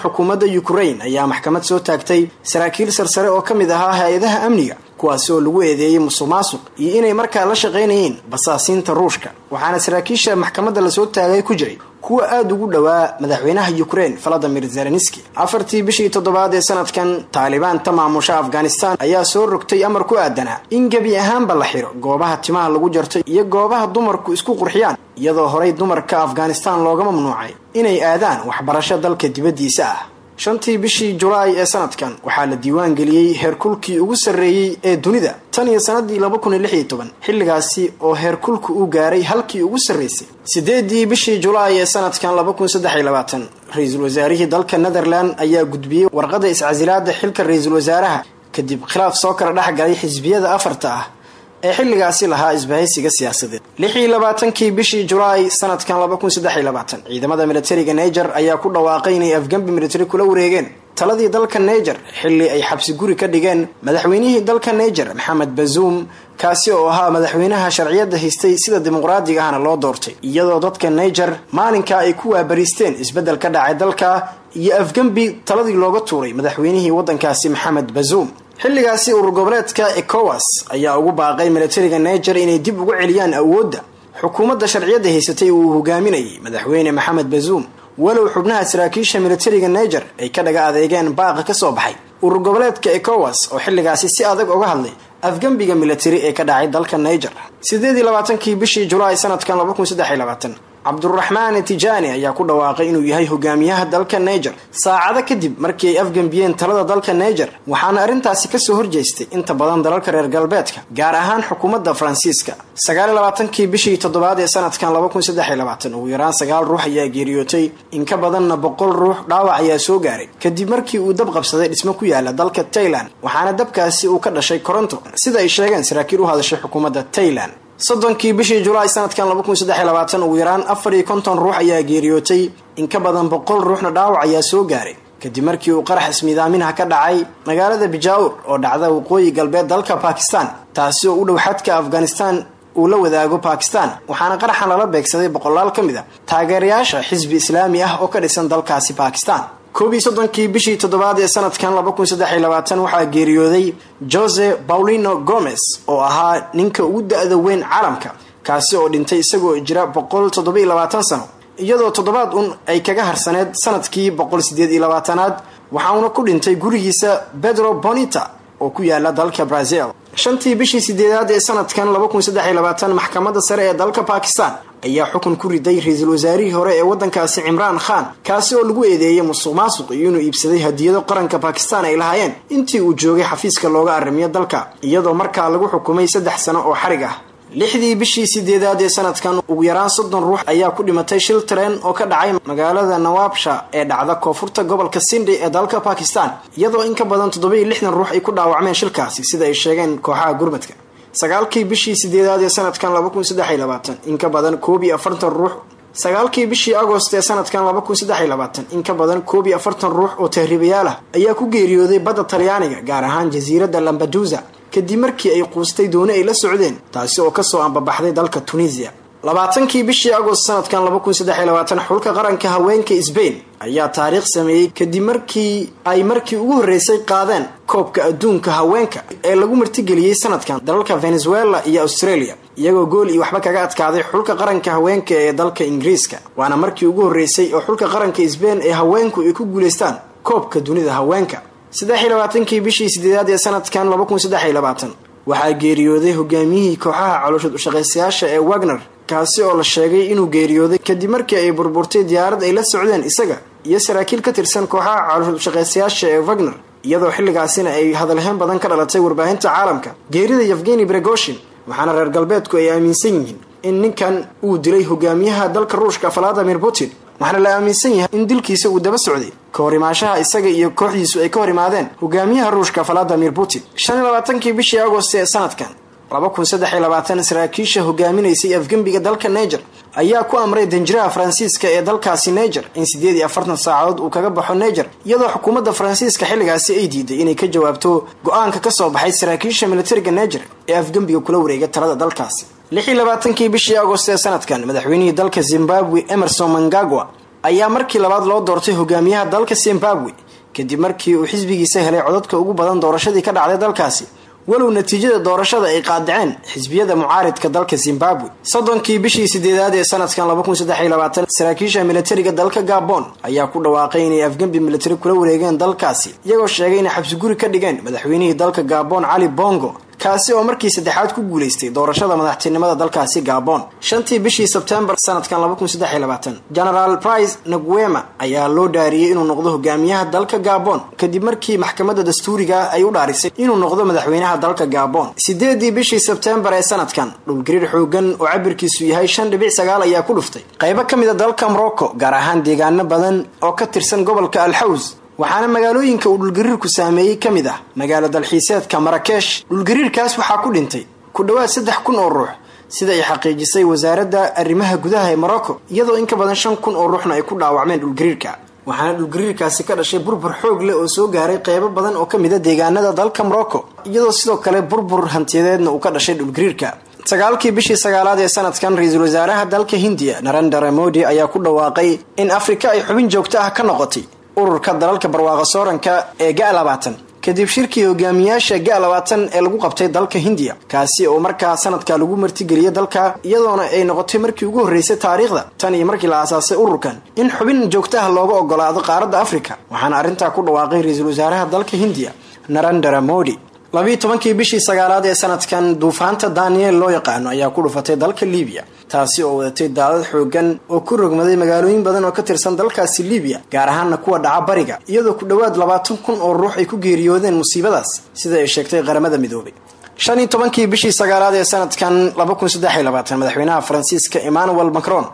I: xukuumadda ukrain ayaa maxkamad soo taagtay saraakiil sarsare oo ka mid ahaa hay'adaha amniga kuwaasi oo lagu eedeeyey musuq maasuq iyo inay markaa la shaqaynayeen basaasiinta ruushka. Waxaana saraakiisha maxkamadda la soo taagay ku jiray kuwa aada ugu dhowaa madaxweynaha ukrain valadimir zelenski afartii bishii toddobaad ee sanadkan taalibaanta maamusha afghanistan ayaa soo rogtay amar ku aadanaa in gebi ahaanba la xiro goobaha timaha lagu jarto iyo goobaha dumarku isku qurxiyaan iyadoo horay dumarka afghanistan looga mamnuucay. Inay aadaan waxbarasho dalka dibaddiisa ah shantii bishii julaay ee sanadkan waxaa la diiwaan geliyey heerkulkii ugu sarreeyey ee dunida tan iyo sanadii xilligaasi oo heerkulku uu gaaray halkii ugu sarraysay sideedii bishii julaay ee sanadkan ra'iisul wasaarihii dalka netherland ayaa gudbiyey warqada iscasilaada xilka ra'iisul wasaaraha kadib khilaaf soo kala dhex xisbiyada afarta ah ee xilligaasi lahaa isbahaysiga siyaasadeed. Lixii labaatankii bishii julaay sanadkan ciidamada militariga neger ayaa ku dhawaaqay inay afgambi militari kula wareegeen. Taladii dalka neger xilli ay xabsi guri ka dhigeen madaxweynihii dalka neger maxamed bazuum kaasi oo ahaa madaxweynaha sharciyadda haystay sida dimuqraadiga ahna loo doortay. Iyadoo dadka neger maalinkaa ay ku waabariisteen isbeddel ka dhacay dalka iyo afgambi taladii looga tuuray madaxweynihii waddankaasi maxamed bazuum xilligaasi urur goboleedka ecowas ayaa ugu baaqay militariga neger inay dib ugu celiyaan awoodda xukuumadda sharciyadda haysatay uu hogaaminayay madaxweyne maxamed bazuum walow xubnaha saraakiisha militariga neger ay ka dhaga adeegeen baaqa ka soo baxay. Urur goboleedka ecowas oo xilligaasi si adag uga hadlay afgembiga militari ee ka dhacay dalka neger sideedii labaatankii bishii julaay sanadkan cabduraxmaan tijaani ayaa ku dhawaaqay inuu yahay hogaamiyaha dalka neger saacado kadib markii ay afgambiyeen talada dalka neger waxaana arrintaasi ka soo horjeestay inta badan dalalka reer galbeedka gaar ahaan xukuumadda faransiiska. Sagaaliylabaatankii bishii toddobaad ee sanadkan ugu yaraan sagaal ruux ayaa geeriyootay. In ka badanna boqol ruux dhaawac ayaa soo gaaray. Kadib markii uu dab qabsaday dhismo ku yaalla dalka tailan waxaana dabkaasi uu ka dhashay koronto. Sida ay sheegeen saraakiil u hadashay xukuumadda tailan soddonkii bishii julaay sanadkan ugu yaraan afar iyo konton ruux ayaa geeriyootay. In ka badan boqol ruuxna dhaawac ayaa soo gaaray. Kadib markii uu qarax ismiidaaminaha ka dhacay magaalada bijaawur oo dhacda waqooyi galbeed dalka bakistan taasi oo u dhow xadka afghanistan uu la wadaago bakistan waxaana qaraxan lala beegsaday boqolaal ka mid a taageerayaasha xisbi islaami ah oo ka dhisan dalkaasi bakistan koob iyo soddonkii bishii toddobaad ee sanadkan waxaa geeriyooday jose paulino gomez oo ahaa ninka ugu da-da weyn caalamka kaasi oo dhintay isagoo jira sano. Iyadoo toddobaad un ay kaga harsaneed sannadkii labaatanaad waxauna ku dhintay gurigiisa pedro bonita oo ku yaalla dalka brazil. Shantii bishii sideedaad ee sanadkan maxkamadda sare ee dalka bakistan ayaa xukun ku riday ra'iisul wasaarihii hore ee waddankaasi cimraan khan kaasi oo lagu eedeeyay musuq maasuq iyo inuu iibsaday hadiyado qaranka bakistan ay lahaayeen. Intii uu joogay xafiiska looga arrimiyo dalka iyadoo markaa lagu xukumay saddex sano oo xarig ah. Lixdii bishii sideedaad ee sanadkan ugu yaraan soddon ruux ayaa ku dhimatay shil tareen oo ka dhacay magaalada nawabsha ee dhacda koonfurta gobolka sindhi ee dalka bakistan iyadoo in ka badan toddobiyo lixdan ruux ay ku dhaawacmeen shilkaasi sida ay sheegeen kooxaha gurmadka sagaalkii bishii sideedaad ee sanadkan in ka badan koob iyo afartan ruux. Sagaalkii bishii agost ee sanadkan in ka badan koob iyo afartan ruux oo tahriibayaal ah ayaa ku geeriyooday badda talyaaniga gaar ahaan jasiiradda lambadusa kadib markii ay quustay dooni ay la socdeen taasi oo ka soo ambabaxday dalka tunisiya labaatankii bishii agost sanadkan xulka qaranka haweenka sbain ayaa taariikh sameeyey kadib markii ay markii ugu horreysay qaadeen koobka adduunka haweenka ee lagu martigeliyey sanadkan. Dalalka venezuela iyo australia iyagoo gool iyo waxba kaga adkaaday xulka qaranka haweenka ee dalka ingiriiska waana markii ugu horreysay oo xulka qaranka sbain ee haweenku ay ku guuleystaan koobka dunida haweenka. Saddex iyo labaatankii bishii sideedaad ee sanadkan waxaa geeriyooday hogaamiyihii kooxaha calooshood ushaqaystayaasha ee wagner kaasi oo la sheegay inuu geeriyooday kadib markii ay burburtay diyaarad ay la socdeen isaga iyo saraakiil ka tirsan kooxaha calooshood ushaqaystayaasha ee wagner iyadoo xilligaasina ay hadalhayn badan ka dhalatay warbaahinta caalamka. Geerida yevgeni bregoshin waxaana reer galbeedku ay aaminsan yihiin in ninkan uu dilay hogaamiyaha dalka ruushka valadimir putin waxaana la aaminsan yahay in dilkiisa uu daba socday ka isaga iyo kooxdiisu ay ka hor imaadeen hogaamiyaha ruushka valadimir putin. Shan iyo labaatankii bishii agost ee sanadkan laba kun saddex iyo labaatan saraakiisha hogaaminaysay afgembiga dalka niger ayaa ku amray danjiraha faransiiska ee dalkaasi niger in siddeed iyo afartan saacadood uu kaga baxo niger iyadoo xukuumadda faransiiska xilligaasi ay diiday inay ka jawaabto go'aanka ka soo baxay saraakiisha militariga niger ee afgembiga kula wareega talada dalkaasi. Lix iyo labaatankii bishii agost ee sanadkan madaxweynihii dalka zimbabwe emerson mangagwa ayaa markii labaad loo doortay hogaamiyaha dalka zimbabwe kadib markii uu xisbigiisa helay codadka ugu badan doorashadii ka dhacday dalkaasi walow natiijada doorashada ay qaadaceen xisbiyada mucaaridka dalka zimbabwe. Soddonkii bishii sideedaad ee sanadkan saraakiisha militariga dalka gabon ayaa ku dhawaaqay inay afgembi militari kula wareegeen dalkaasi iyagoo sheegay inay xabsiguri ka dhigeen madaxweynihii dalka gabon cali bongo kaasi oo markii saddexaad ku guulaystay doorashada madaxtinimada dalkaasi gabon shantii bishii sebtembar sanadkan genaraal price naguema ayaa loo dhaariyey inuu noqdo hogaamiyaha dalka gabon. Kadib markii maxkamadda dastuuriga ay u dhaarisay inuu noqdo madaxweynaha dalka gabon. Sideedii bishii sebtembar ee sanadkan dhulgariir xoogan oo cabirkiisu yahay shan dhibic sagaal ayaa ku dhuftay. Qaybo ka mid a dalka morocco gaar ahaan deegaano badan oo ka tirsan gobolka alxaws waxaana magaalooyinka uu dhulgariirku saameeyey ka mid ah magaalo dalxiiseedka marakesh dhulgariirkaas waxaa ku dhintay ku dhowaad saddex kun oo ruux sida ay xaqiijisay wasaaradda arrimaha gudaha ee morocco iyadoo in ka badan shan kun oo ruuxna ay ku dhaawacmeen dhulgariirka waxaana dhulgariirkaasi ka dhashay burbur xoog leh oo soo gaaray qeybo badan oo ka a deegaanada dalka morocco iyadoo sidoo kale burbur hantiyadeedna uu ka dhashay dhulgariirka sagaalkii bishii sagaalaad ee sanadkan ra'iisul wasaaraha dalka hindiya narendra modi ayaa ku dhawaaqay in afrika ay xubin joogto ah ka noqotay ururka dalalka barwaaqa sooranka ee ga labaatan. Kadib shirkii hogaamiyaasha ga labaatan ee lagu qabtay dalka hindiya kaasi oo markaa sanadka lagu martigeliyay dalka iyadoona ay noqotay markii ugu horreysay taariikhda. Tan iyo markii la aasaasay ururkan in xubin joogtaha looga ogolaado qaaradda afrika. Waxaana arrintaa ku dhawaaqay ra'iisul wasaaraha dalka hindiya narendra modi labiiyo tobankii bishii sagaalaad ee sanadkan duufaanta daniel loo yaqaano ayaa ku dhufatay dalka libiya taasi oo wadatay daadad xoogan oo ku rogmaday magaalooyin badan oo ka tirsan dalkaasi libiya gaar ahaana kuwa dhaca bariga iyadoo ku dhowaad labaatan kun oo ruux ay ku geeriyoodeen musiibadaas sida ay sheegtay qaramada midoobay. Shan iyo tobankii bishii sagaalaad ee sanadkan laba kun saddex iyo labaatan madaxweynaha faransiiska emmanuel macron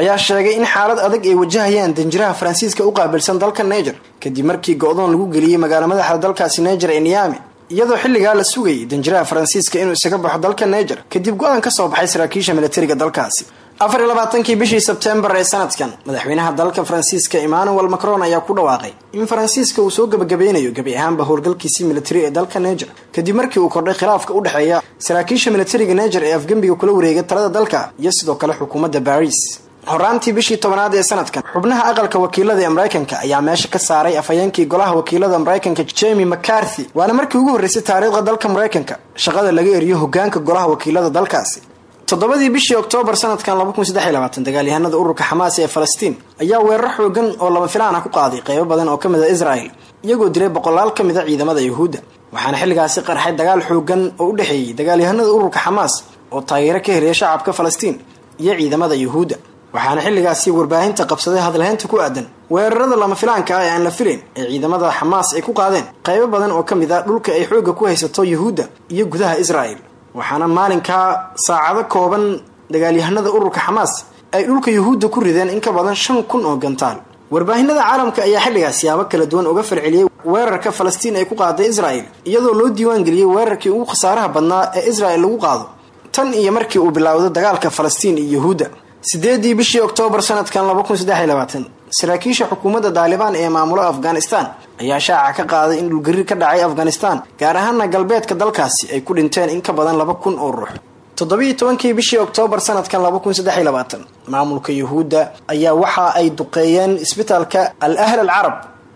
I: ayaa sheegay in xaalad adag ay wajahayaan danjiraha faransiiska u qaabilsan dalka niger kadib markii go-doon lagu geliyey magaalo madaxda dalkaasi niger ee niami iyadoo xilligaa la sugayay danjiraha faransiiska inuu isaga baxo dalka niger kadib go'aan ka soo baxay saraakiisha militariga dalkaasi. Afar iyo labaatankii bishii sebtembar ee sanadkan madaxweynaha dalka faransiiska emmanuel macron ayaa ku dhawaaqay in faransiiska uu soo gebagabeynayo gebi ahaanba howlgalkiisii militari ee dalka niger. Kadib markii uu kordhay khilaafka u dhexeeya saraakiisha militariga niger ee afgembiga kula wareegay talada dalka iyo sidoo kale xukuumadda baris horaantii bishii tobanaad ee sanadkan xubnaha aqalka wakiilada ee maraykanka ayaa meesha ka saaray afhayeenkii golaha wakiilada maraykanka jemi mccarthy. Waana markii ugu horreysay taariikhda dalka maraykanka shaqada laga eriyo hogaanka golaha wakiilada dalkaasi. Toddobadii bishii oktoobar sanadkan dagaalyahanada ururka xamaas ee falastiin ayaa weerar xoogan oo lama filaan ah ku qaaday qeybo badan oo ka mid a israel iyagoo dilay boqolaal ka mid a ciidamada yuhuudda. Waxaana xilligaasi qarxay dagaal xoogan oo u dhexeeyey dagaalyahanada ururka xamaas oo taageero ka helaya shacabka falastiin iyo ciidamada yuhuudda waxaana xilligaasi warbaahinta qabsaday hadalhaynta ku aadan. Weerarada lama filaanka ah ee aan la filayn ee ciidamada xamaas ay ku qaadeen qaybo badan oo ka mid a dhulka ay xoogga ku haysato yuhuudda iyo gudaha israel waxaana maalinkaa saacado kooban dagaalyahanada ururka xamaas ay dhulka yuhuudda ku rideen in ka badan shan kun oo gantaal. Warbaahinada caalamka ayaa xilligaas siyaabo kala duwan uga falceliyey weerarka falastiin ay ku qaaday israel iyadoo loo diiwaan geliyey weerarkii ugu khasaaraha badnaa ee israel lagu qaado. Tan iyo markii uu bilowdo dagaalka falastiin iyo yuhuudda sideedii bishii oktoobar sanadkan saraakiisha xukuumadda daalibaan ee maamulo afghanistan ayaa shaaca ka qaaday in dhulgariir ka dhacay afghanistan gaar ahaana galbeedka dalkaasi ay ku dhinteen in ka badan laba kun oo ruux. Toddobiiyo tobankii bishii oktoobar sanadkan maamulka yuhuudda ayaa waxa ay duqeeyeen isbitaalka al ahl al carab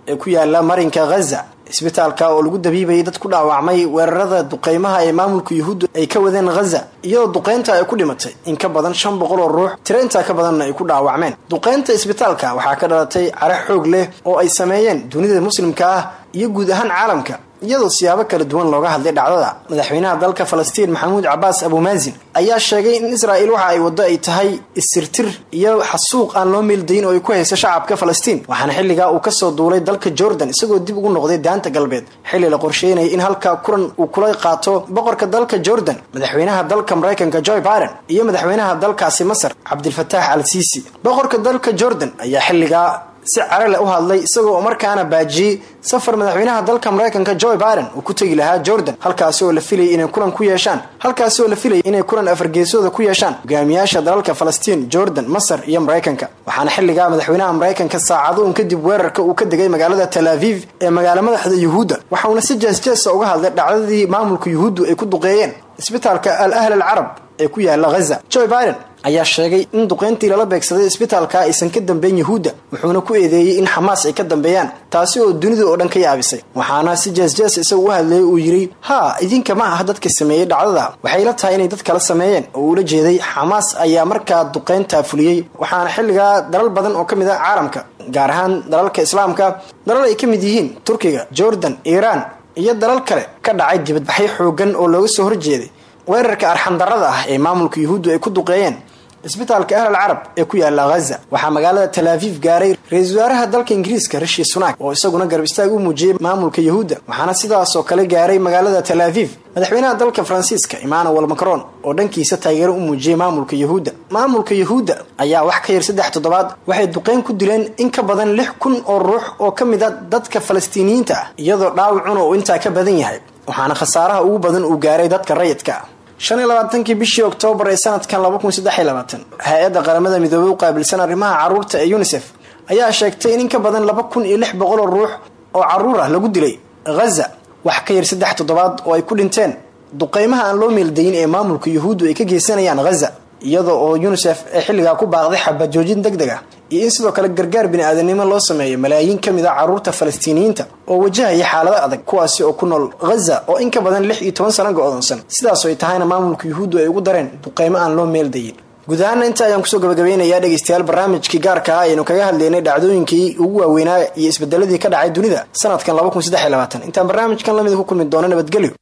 I: ee ku yaalla marinka ghaza isbitaalka oo lagu dabiibayay dad ku dhaawacmay weerarada duqeymaha ee maamulka yuhuudda ay ka wadeen ghaza iyadoo duqeynta ay ku dhimatay in ka badan shan boqol oo ruux tiro ka badanna ay ku dhaawacmeen. Duqeynta isbitaalka waxaa ka dhalatay care xoog leh oo ay sameeyeen dunida muslimka ah iyo guud ahaan caalamka iyadoo siyaabo kala duwan looga hadlay dhacdada madaxweynaha dalka falastiin maxamuud cabaas abumaazin ayaa sheegay in israa'il waxa ay waddo ay tahay isirtir iyo xasuuq aan loo meeldayin oo ay ku hayso shacabka falastiin. Waxaana xilligaa uu ka soo duulay dalka jordan isagoo dib ugu noqday daanta galbeed. Xilli la qorsheynayay in halkaa kulan uu kula qaato boqorka dalka jordan madaxweynaha dalka maraykanka joe biden iyo madaxweynaha dalkaasi masar cabdilfataax al siisi boqorka dalka jordan ayaa xilligaa si carale u hadlay isagoo markaana baajiyey safar madaxweynaha dalka maraykanka joe biden uu ku tegi lahaa jordan halkaasi oo la filayay inay kulan ku yeeshaan halkaasi oo la filayay inay kulan afargeesooda ku yeeshaan hogaamiyaasha dalalka falastiin jordan masar iyo maraykanka waxaana xilligaa madaxweynaha maraykanka saacado un kadib weerarka uu ka degay magaalada tel aviv ee magaalo madaxda yuhuudda waxauna si jeesjeesa uga hadlay dhacdadii maamulka yuhuuddu ay ku duqeeyeen. Isbitaalka al ahl al carab ee ku yaalla ghaza joe biden ayaa sheegay in duqeyntii lala beegsaday isbitaalka aysan ka dambeyn yuhuudda wuxuuna ku eedeeyey in xamaas ay ka dambeeyaan taasi oo dunida oo dhan ka yaabisay. Waxaana si jeesjees isagu u hadlayay uu yidhi haa idinka ma ah dadka sameeyey dhacdada. Waxay la tahay inay dad kala sameeyeen. Oo uula jeeday xamaas ayaa markaa duqeyntaa fuliyey. Waxaana xilligaa dalal badan oo ka mid ah caalamka gaar ahaan dalalka islaamka dalal ay ka mid yihiin turkiga jordan iiraan iyo dalal kale ka dhacay dibadbaxyo xoogan oo looga soo horjeeday weerarka arxandarada ah ee maamulka yuhuuddu ay ku duqeeyeen isbitaalka ahl al carab ee ku yaalla ghaza waxaa magaalada tal aviv gaaray ra'iisul wasaaraha dalka ingiriiska rishi sunak oo isaguna garab istaag u muujiyey maamulka yuhuudda. Waxaana sidaasoo kale gaaray magaalada tal aviv. Madaxweynaha dalka faransiiska emmanuel macron oo dhankiisa taageero u muujiyey maamulka yuhuudda. Maamulka yuhuudda ayaa wax ka yar saddex toddobaad waxay duqeyn ku dileen in ka badan lix kun oo ruux oo ka mid a dadka falastiiniyiinta ah iyadoo dhaawacuna uu intaa ka badan yahay. Waxaana khasaaraha ugu badan uu gaaray dadka rayidka. ah shan iyo labaatankii bishii oktoobar ee sanadkan laba kun saddex iyo labaatan hay'adda qaramada midoobey u qaabilsan arrimaha carruurta ee unisef ayaa sheegtay in in ka badan laba kun iyo lix boqol oo ruux oo carruur ah lagu dilay ghaza wax ka yar saddex toddobaad oo ay ku dhinteen duqeymaha aan loo meeldayin ee maamulka yuhuuddu ay ka geysanayaan ghaza iyada oo unisef ay xilligaa ku baaqday xabajoojin deg deg ah iyo in sidoo kale gargaar bini-aadanimo loo sameeyo malaayiin ka mid a carruurta falastiiniyiinta oo wajahaya xaalado adag kuwaasi oo ku nool ghaza oo in ka badan lix iyo toban sano go-doonsan sidaasoo ay tahayna maamulka yuhuuddu ay ugu dareen duqeymo aan loo meeldayin guud ahaana inta ayaan ku soo gabagabeynayaa dhegeystayaal barnaamijkii gaarka ah aynu kaga hadlaynay dhacdooyinkii ugu waaweynaa iyo isbedeladii ka dhacay dunida sanadkan intaan barnaamijkan lamida ku kulmi doono nabadgelyo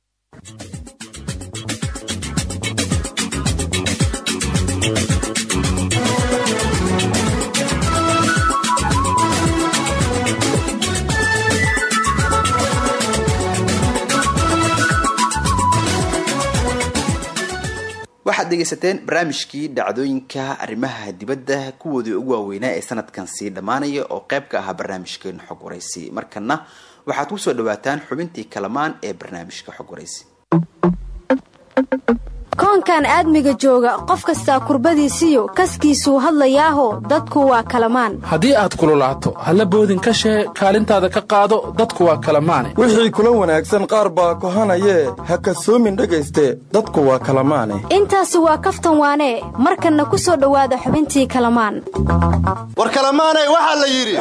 A: waxaad dhegaysateen barnaamijkii dhacdooyinka arrimaha dibadda kuwoodii ugu waaweynaa ee sanadkan sii dhammaanaya oo qayb ka ahaa barnaamijkeena xog waraysi markana waxaad ku soo dhawaataan xubintii kalamaan ee barnaamijka xog waraysi
K: koonkan aadmiga jooga qof kastaa kurbadiisiyo kaskiisuu hadlayaaho dadku waa kalamaan.
L: Haddii aad kululaato halla boodin ka shee kaalintaada ka qaado dadku waa kalamaane.
M: Wixii kula wanaagsan qaar baa kohanayee ha kasoomin dhegayste dadku waa kalamaane.
K: Intaasi waa kaftan waanee markanna ku soo dhowaada xubintii kalamaan.
N: War kalamaanay waxaa la yidhi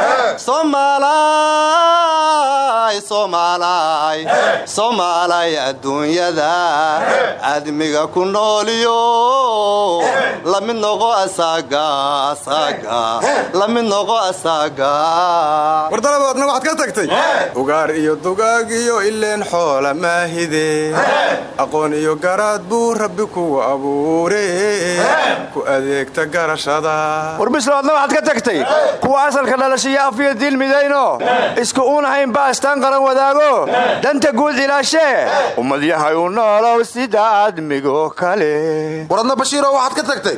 N: soomaalay adduunyada aadmiga ku nooliyo la mid noqo asaaga asaaga la mid noqo asaaga
M: war dalaboodna waxaad ka tagtay? Ugaar iyo dugaag iyo ileen xoola maahide. Aqoon iyo garaad buu rabbi kugu abuure. Ku adeegta garashada.
O: War bislaadna waxaad ka tagtay? Kuwa asalka dhalashiyo afyo diil midayno. Isku uunahayn baastaan qaran wadaago. Danta guud ilaashee ummadyahay u noolow sida aadmigo kale.
N: War adna bashiiroo waxaad ka tagtay.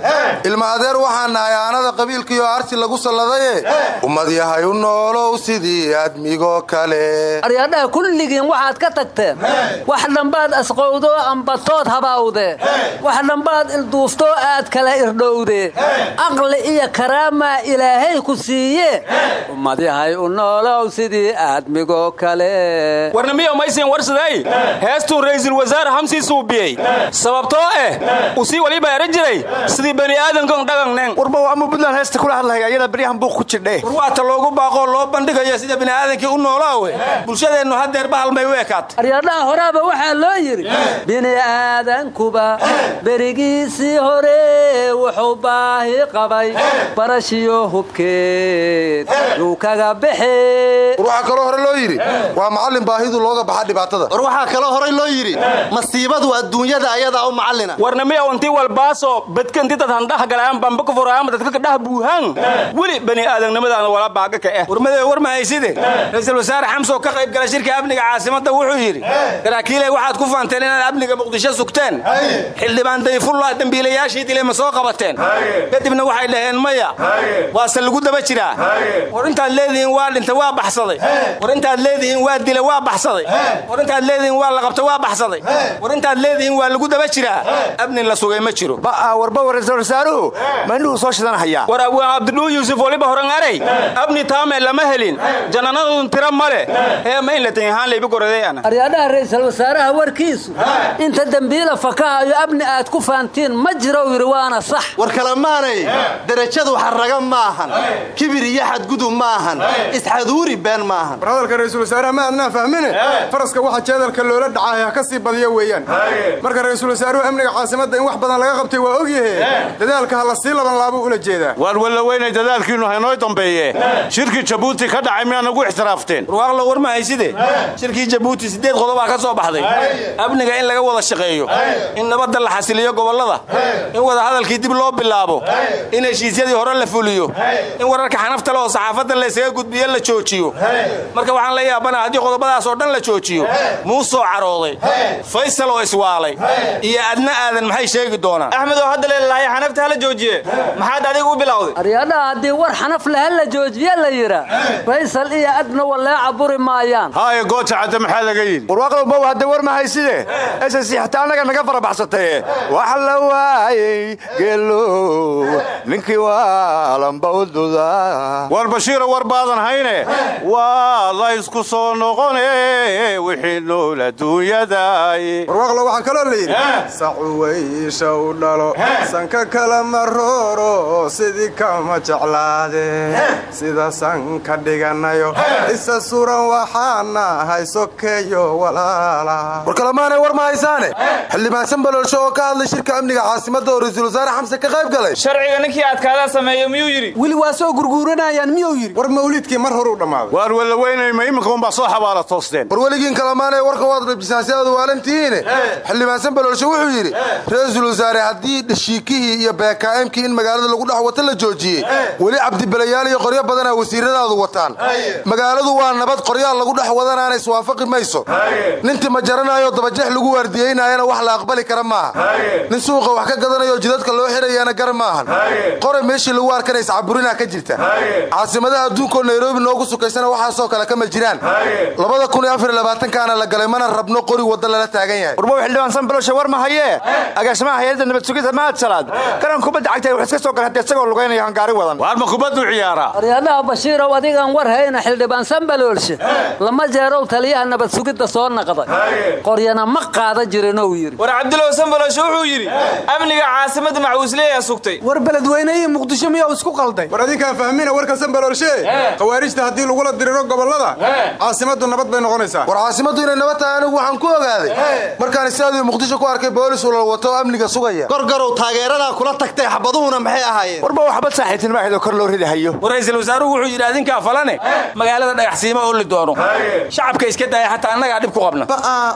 N: Ilma adeer waxaa nahay aanada qabiilkiioo arsi lagu salladaye. Ummadyahay u noolow sidii aadmigo kale.
P: Aryadhaha kulligiin waxaad ka tagteen. Wax dhambaad asqowdo ambatood habaawde wax dhambaad ilduufto aad kala irdhowde. Aqli iyo karaamaa ilaahay ku siiye ummadyahay u noolow sidii aadmigo kale.
B: Warnamiyo maysin warsaday heestuu ra'iisul wasaare xamsii suubiyey sababtoo eh u sii waliba eran jiray. Sidii bani aadamkan dhaganeen
O: warba ama buntland heesta kula hadlaya ayada beryahan buuq ku jirdhe
C: war waata loogu baaqoo loo bandhigayo sida bini aadankii u noolaawe bulshadeennu haddeer bahalmay u ekaatay
P: aryadhaha horaaba waxaa loo yidhi bini aadankuba berigiisii hore wuxuu baahi qabay barashiyo hubkeed yuu kaga baxe
N: war waxaa kaloo hore loo yidhi waa macallin baahidu looga baxa dhibaatada.
Q: War waxaa kaloo horay loo yidhi masiibadu adduunyada ayadaa
B: warnamiya wanti walbaaso badkanti dad handhaha galaan bamba ku furaama dadka kadhaha buuhan weli bani aadamnimadaana wala baaga ka eh.
C: Warmadee war mahayside ra'iisul wasaare xamsoo ka qayb gala shirka amniga caasimadda wuxuu yidhi saraakiiley waxaad ku faanteen inaad amniga muqdisho sugteen. Xildhibaan dayfullah dembiilayaashii dilay ma soo qabateen. Kadibna waxay dhaheen maya waase lagu daba jiraa. War intaad leedihiin waa dhintay waa baxsaday. War intaad leedihiin waa dilay waa baxsaday. War intaad leedihiin waa la qabtay waa baxsaday. War intaad leedihiin waa lagu daba jiraa amnin la sugay ma jiro.
O: Ba'a warba ra'iisul wasaaruhu ma indhuhu soo shidan hayaa
B: war abwaan abdidhuu yuusuf waliba horan aray abni taame lama helin. Jananadun tira male ee ma in la tanyahaan laybi goradeana
P: aryadhaha ra'iisul wasaaraha warkiisu. Inta dembiila fakaha iyo amni aad ku faantiin ma jiro yidhi waana sax.
Q: War kalemaanay derajadu xarraga maahan. Kibir iyo xadgudub maahan. Isxaduuri been maahan.
M: War hadalka ra'iisul wasaaraha ma adnaan fahmine? Faraska waxa jeedalka loola dhacaaya ha ka sii badiyo weeyaan. Marka ra'iisul wasaaruhu amniga caasimadda in wax badan laga qabtay waa ogyahe dadaalka ha la sii laban laabuu ula jeedaa
O: waar walla weynay dadaalkiinnu haynoo dambeeye. Shirkii jabuuti ka dhacay miyaa nagu ixtiraafteen.
C: Warwaaqlo war mahayside shirkii jabuuti siddeed qodobaa ka soo baxday. Amniga in laga wada shaqeeyo. In nabadda la xasiliyo gobollada. In wada hadalkii dib loo bilaabo. In heshiisyadii hore la fuliyo. In wararka xanafta le oo saxaafadda laysaga gudbiyo la joojiyo. Marka waxaan la yaabana haddii qodobadaas oo dhan la joojiyo. Muusoo carooday. Faysal oo iswaalay iyo adna aadan maxay sheegi doonaan?
B: Axmed oo hadda leelaahay xanafta hala joojiye. Maxaad adigu u bilowday?
P: Aryadhaha haddii war xanaf leh la joojiye la yidhaa faysal iyo adna walleeca buri maayaan.
O: Haye gooja cadde maxaa laga yidhi warwaaqlow bow hadda war mahayside esasi xataa annaga naga farabaxsataye wax la waayey geelo ninkii waalanba u duda war bashiiro war baadan hayne. Waa la ysku soo noqone wixii nool adduunyaday
M: warwaaqlo waxaa kaloo la yidhi sacuwaysha u dhalo sanka kala marooro sidii kama jeclaade. Sida san ka dhiganayo isa suran waxaana haysokeeyo walaala.
N: War kalemaanay war ma haysaane? Xildhibaan sanbaloolsho oo ka hadlay shirka amniga caasimadda oo ra'iisul wasaare xamse ka qayb galay.
B: Sharciga ninkii adkaadaa sameeyo miyuu yidhi?
I: Weli waa soo gurguuranayaan miyuu yidhi?
M: War mawliidkii mar hore u dhammaaday
O: waar walla weynay ma iminka unbaa soo xabaala toosteen.
N: War weligiin kalemaanay warka waad rabjisaasyaadu waalantihiine. Xildhibaan sanbaloolsho wuxuu yidhi ra'iisul wasaare haddii dhashiikihii iyo beekaa'imkii in magaalada lagu dhex wato la joojiyey weli cabdibelayaal iyo qoryo badanaa wasiiradaadu wataan. Magaaladu waa nabad qoryaal lagu dhex wadanaana iswaafaqi mayso. Nintii ma jaranayo dabajex lagu waardiyeynayana wax la aqbali kara maaha. Nin suuqa wax ka gadanayo jidadka loo xidhayana gar maahan. Qoray meeshii lagu arkana iscaburinaa ka jirta. Caasimadaha adduunkaoo nairobi noogu sukaysana waxaasoo kale kama jiraan. Labada kun la galay mana rabno qori wadda lala taagan yahay.
O: Warbow xildhibaan sanbalosha war ma hayee agaasimaha hay'adda nabad sugidda mahad salaad. Garan kubadda cagtay wax iska soo gala haddee isagoo lugaynaya hangaari wadan. Waar ma kubaddu ciyaaraa
P: aryadhaha bashiirow adigaan war hayna xildhibaan sanbaloolshe lama jeerow taliyaha nabad sugidda soo naqday. Qoryana ma qaada jirinou yidhi.
B: War cabdulow sanbaloshe wuxuu yidhi amniga caasimadda maxuusleeyaa sugtay.
I: War beledweyne iyo muqdisho miyaa isku qalday?
M: War adinkaan fahmina warka sanbalolshe khawaarijta haddii lagula diriro gobollada caasimaddu nabad bay noqonaysaa.
N: War caasimaddu inay nabad tahay anigu waxaan ku ogaaday. Markaan istaadiyo muqdisho ku arkay boolis ulal wato amniga sugaya.
Q: Gorgarow taageeradaa kula tagtay xabaduhuna maxay ahaayeen?
O: Warba waxbad saaxiibtin maahayd oo kor loo ridahayo.
C: War ra'iisul wasaaruhu wuxuu yidhi adinkaa falane magaalada dhagaxsiima oo li doono. Shacabka iska daaya xataa annagaa dhib ku qabna.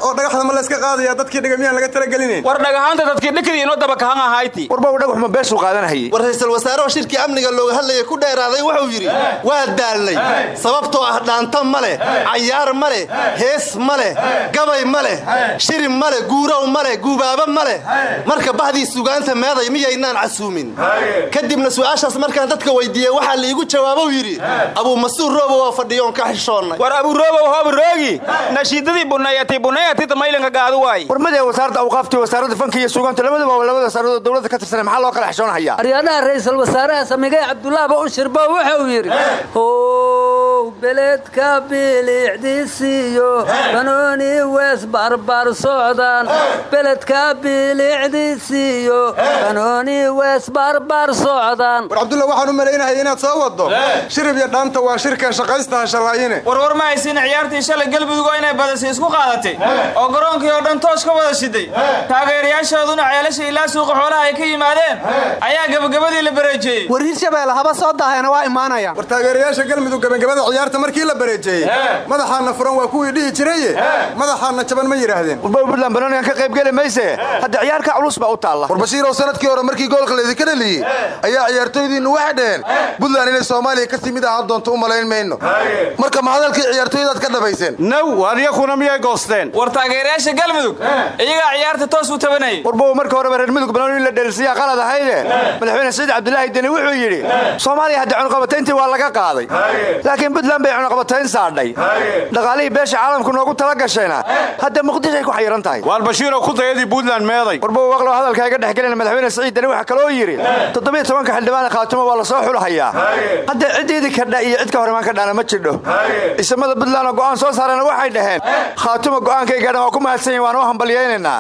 M: Oo dhagaxda ma layska qaadaya dadkii dhiga miyaan laga talagelinayn
B: war dhagahaanta dadkii dhikadii inoo dabakahan ahayti
O: warba dhagax ma beesuu qaadanahayey
Q: war ra'iisul wasaaraha shirkii amniga looga hadlayay ku dheeraaday wuxuu yidhi waa daalnay. Sababtoo ah dhaanta ma leh cayaar ma leh hees ma leh gabay ma leh shiri ma leh guurow ma leh guubaaba leh. Marka bahdii sugaanta meeday miyaynaan casuumin? Kadibna su'aashaas markaan dadka weydiiyey waxaa liigu jawaabou yidhi abuu masuur roobo waa fadhiyoon ka xishoonnay.
B: War abuuroobow hoobaroogi nashiidadii bunayati bunayati tamaylanka gaadu waay.
O: Warmadee wasaaradda awqaaftii wasaaradda fanka iyo suugaanta labaduba labada wasaaradoo dowladda ka tirsanay maxaa loo kala xishoonahayaa
P: aryadaha ra'iisul wasaaraha samigay cabdulaahba u shirbo wuxuu yidhi how beledka bilicdiisiyo banooni wees barbar socdaan beledka bilicdiisiyo banooni wees barbar socdaan.
M: War cabdulla waxaan u malaynahay inaad soo wado. Shirib iyo dhaanta waa shirkan shaqaystaha shallaayine
R: warwar ma haysiina ciyaartii shalay galmudug inay badasay isku qaadatay. Oo garoonkii oo dhan toos ka wada shiday. Taageerayaashooduna ceelasha ilaa suuqa xoolaha ay ka yimaadeen. Ayaa gabagabadii la bareejeeyey
S: war hirshabeelle haba soo daahayna waa imaanayaan
M: war taageerayaasha galmudug gabagabada ciyaarta markii la bareejeeyey madaxaana furan waa kuwii dhihi jiraye madaxaana jaban ma yidhaahdeen
O: warba puntland banoonigan ka qayb geli mayse hadda ciyaarka culus baa u taalla.
N: War bashiirow sannadkii hore markii goolka laydinka dhaliyey ayaa ciyaartooydiinnu waxay dhaheen puntland inay soomaaliya ka timid ahaan doonto u malayn mayno. Marka ma hadalkii ciyaartooydaad ka dhabayseen?
O: Naw adiyakuna miyay goosteen?
R: War taageerayaasha galmudug iyagaa ciyaarta toos u tabanayay.
O: Warba marka horeba reer mudug banooni in la dheelsiyaa qalad ahayde madaxweyne saciid cabdilaahi deni wuxuu yidhi soomaaliya hadda cunuqabatayntii waa laga qaaday. Laakiin puntland bay cunuqabatayn saadhay dhaqaalihii beesha caalamku noogu tala gashayna. Hadda muqdishoay ku xayiran tahay
T: puntland meeday.
O: Warba waqlow hadalka iga dhexgelina madaxweyne saciid deni waxaa kaloo yidhi toddobiyo tobanka xildhibaan khaatumo waa la soo xulhayaa hadda cidiidii kadha iyo cid ka hor imaan ka dhana ma jirdho isamada puntland oo go'aan soo saarana waxay dhaheen khaatumo go'aankay gaadhan waa ku mahadsan yihiin waan u hambalyaynaynaa.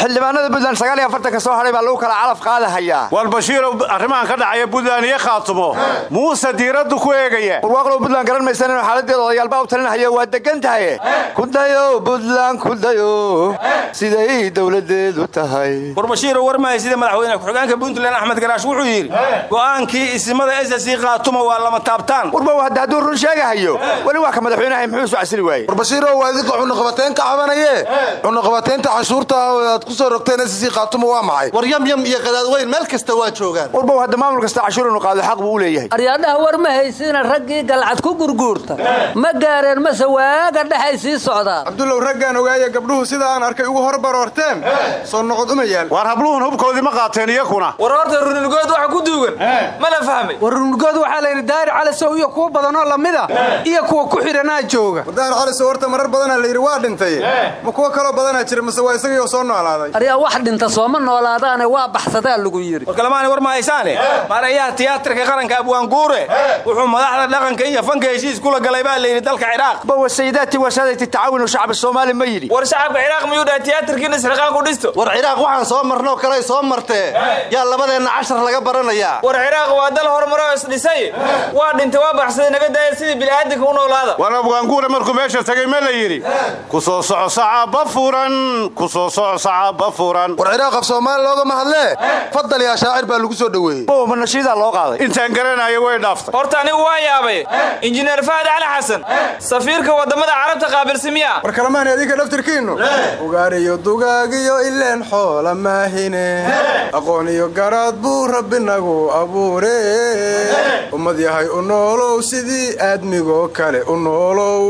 O: Xildhibaanada puntland sagaal iyo afartanka soo hadhay baa lagu kala calaf qaadahayaa
T: waar bashiirow arrimahan ka dhacaya puntland iyo khaatumo. Muuse diiraddu ku eegaya.
O: Warwaaqlow puntland garan maysan inuu xaaladeeda odayaalbaa u talinahaya waa degan tahay kudayo puntland kudayo siday dowladeedu tahay.
B: War bashiiro war mahay sida madaxweyne ku-xigeenka puntland axmed garaash wuxuu yidhi go'aankii isimada ssc khaatuma waa lama taabtaan.
O: Warba hadda hadduu run sheegahayo. Weli waa ka madaxweynahay muxuu isu casili waayey?
N: War bashiirow waa idinka cunuqabateyn ka cabanaye cunuqabateynta canshuurta aad ku soo rogteen ssc khaatuma waa maxay?
Q: War yamyam iyo qadaadweyn meel kasta waa joogaan.
O: Warba hadda maamul kasta cashuur inuu qaado xaq buu u leeyahay.
P: Aryaadhaha war ma haysiina raggii galcad ku gurguurta. Ma gaareen mase waaga dhexay sii socdaan.
M: Cabdullow raggaan ogaaya gabdhuhu sida aan arkay ugu hor baroorteen soo noqod uma yaal
T: waar habluhun hubkoodii ma qaateen iyakuna
R: war horta runigood waxa ku duugan. Ma la fahmay?
S: War runigood waxaa layidhi daari calisow iyo kuwo badanoo lamida iyo kuwa ku xidhanaa jooga.
M: Wadaar calisow horta marar badanaa la yidhi waa dhintay. Ma kuwo kaloo badanaa jira mase waa isagii oo soo noolaaday.
P: Aryaa wax dhinta sooma noolaadaane waa baxsadaa lagu yidhi.
B: War kalemaani war ma haysaane? Maarayaha tiyaatarka qaranka abwaanguure wuxuu madaxda dhaqanka iyo fanka heshiis kula galay baa layidhi dalka ciraaq.
O: Bawa sayidaati wasaadati tacaawinu shacbi soomaali ma yidhi.
R: War shacabka ciraaq miyuu dhahay tiyaatarkiina isriqaan ku dhisto
Q: war ciraaq waxaan soo marnoo kaley soo martee. Yaa labadeenna cashar laga baranayaa.
R: War ciraaq waa dal horumaro oo isdhisay. Waa dhintay waa baxsaday naga daaya sidii bini'aadanka u noolaada.
T: War abwaanguure markuu meesha tagay ma la yidhi. Ku soo soco sacaba furan ku soo soco sacaba furan
N: war ciraaq af soomaali loogama hadlee fadal yaa shaacir baa lagu soo dhoweeyey.
O: Bawa ma nashiidaa loo qaaday.
T: Intaan garanayo way dhaaftay.
R: Horta anigu waa yaabay. Injineer fahad cali xasan. Safiirka waddamada carabta qaabilsimiya
M: war kalemaani adinka dhaftirkiinnu ugaariyo dugaagiyo ileen xoola maahine. Aqoon iyo garaad buu rabbi nagu abuure. Ummad yahay u noolow sidii aadmigoo kale u noolow.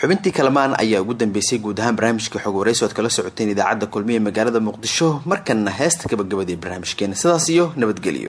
A: Xubintii kalamaan ayaa ugu dambeysay guud ahaan barnaamijka xog warayso oad kala socoteen idaacadda kulmiye magaalada muqdisho markanna heesta gabagabadii barnaamijkeena. Sidaas iyo nabadgelyo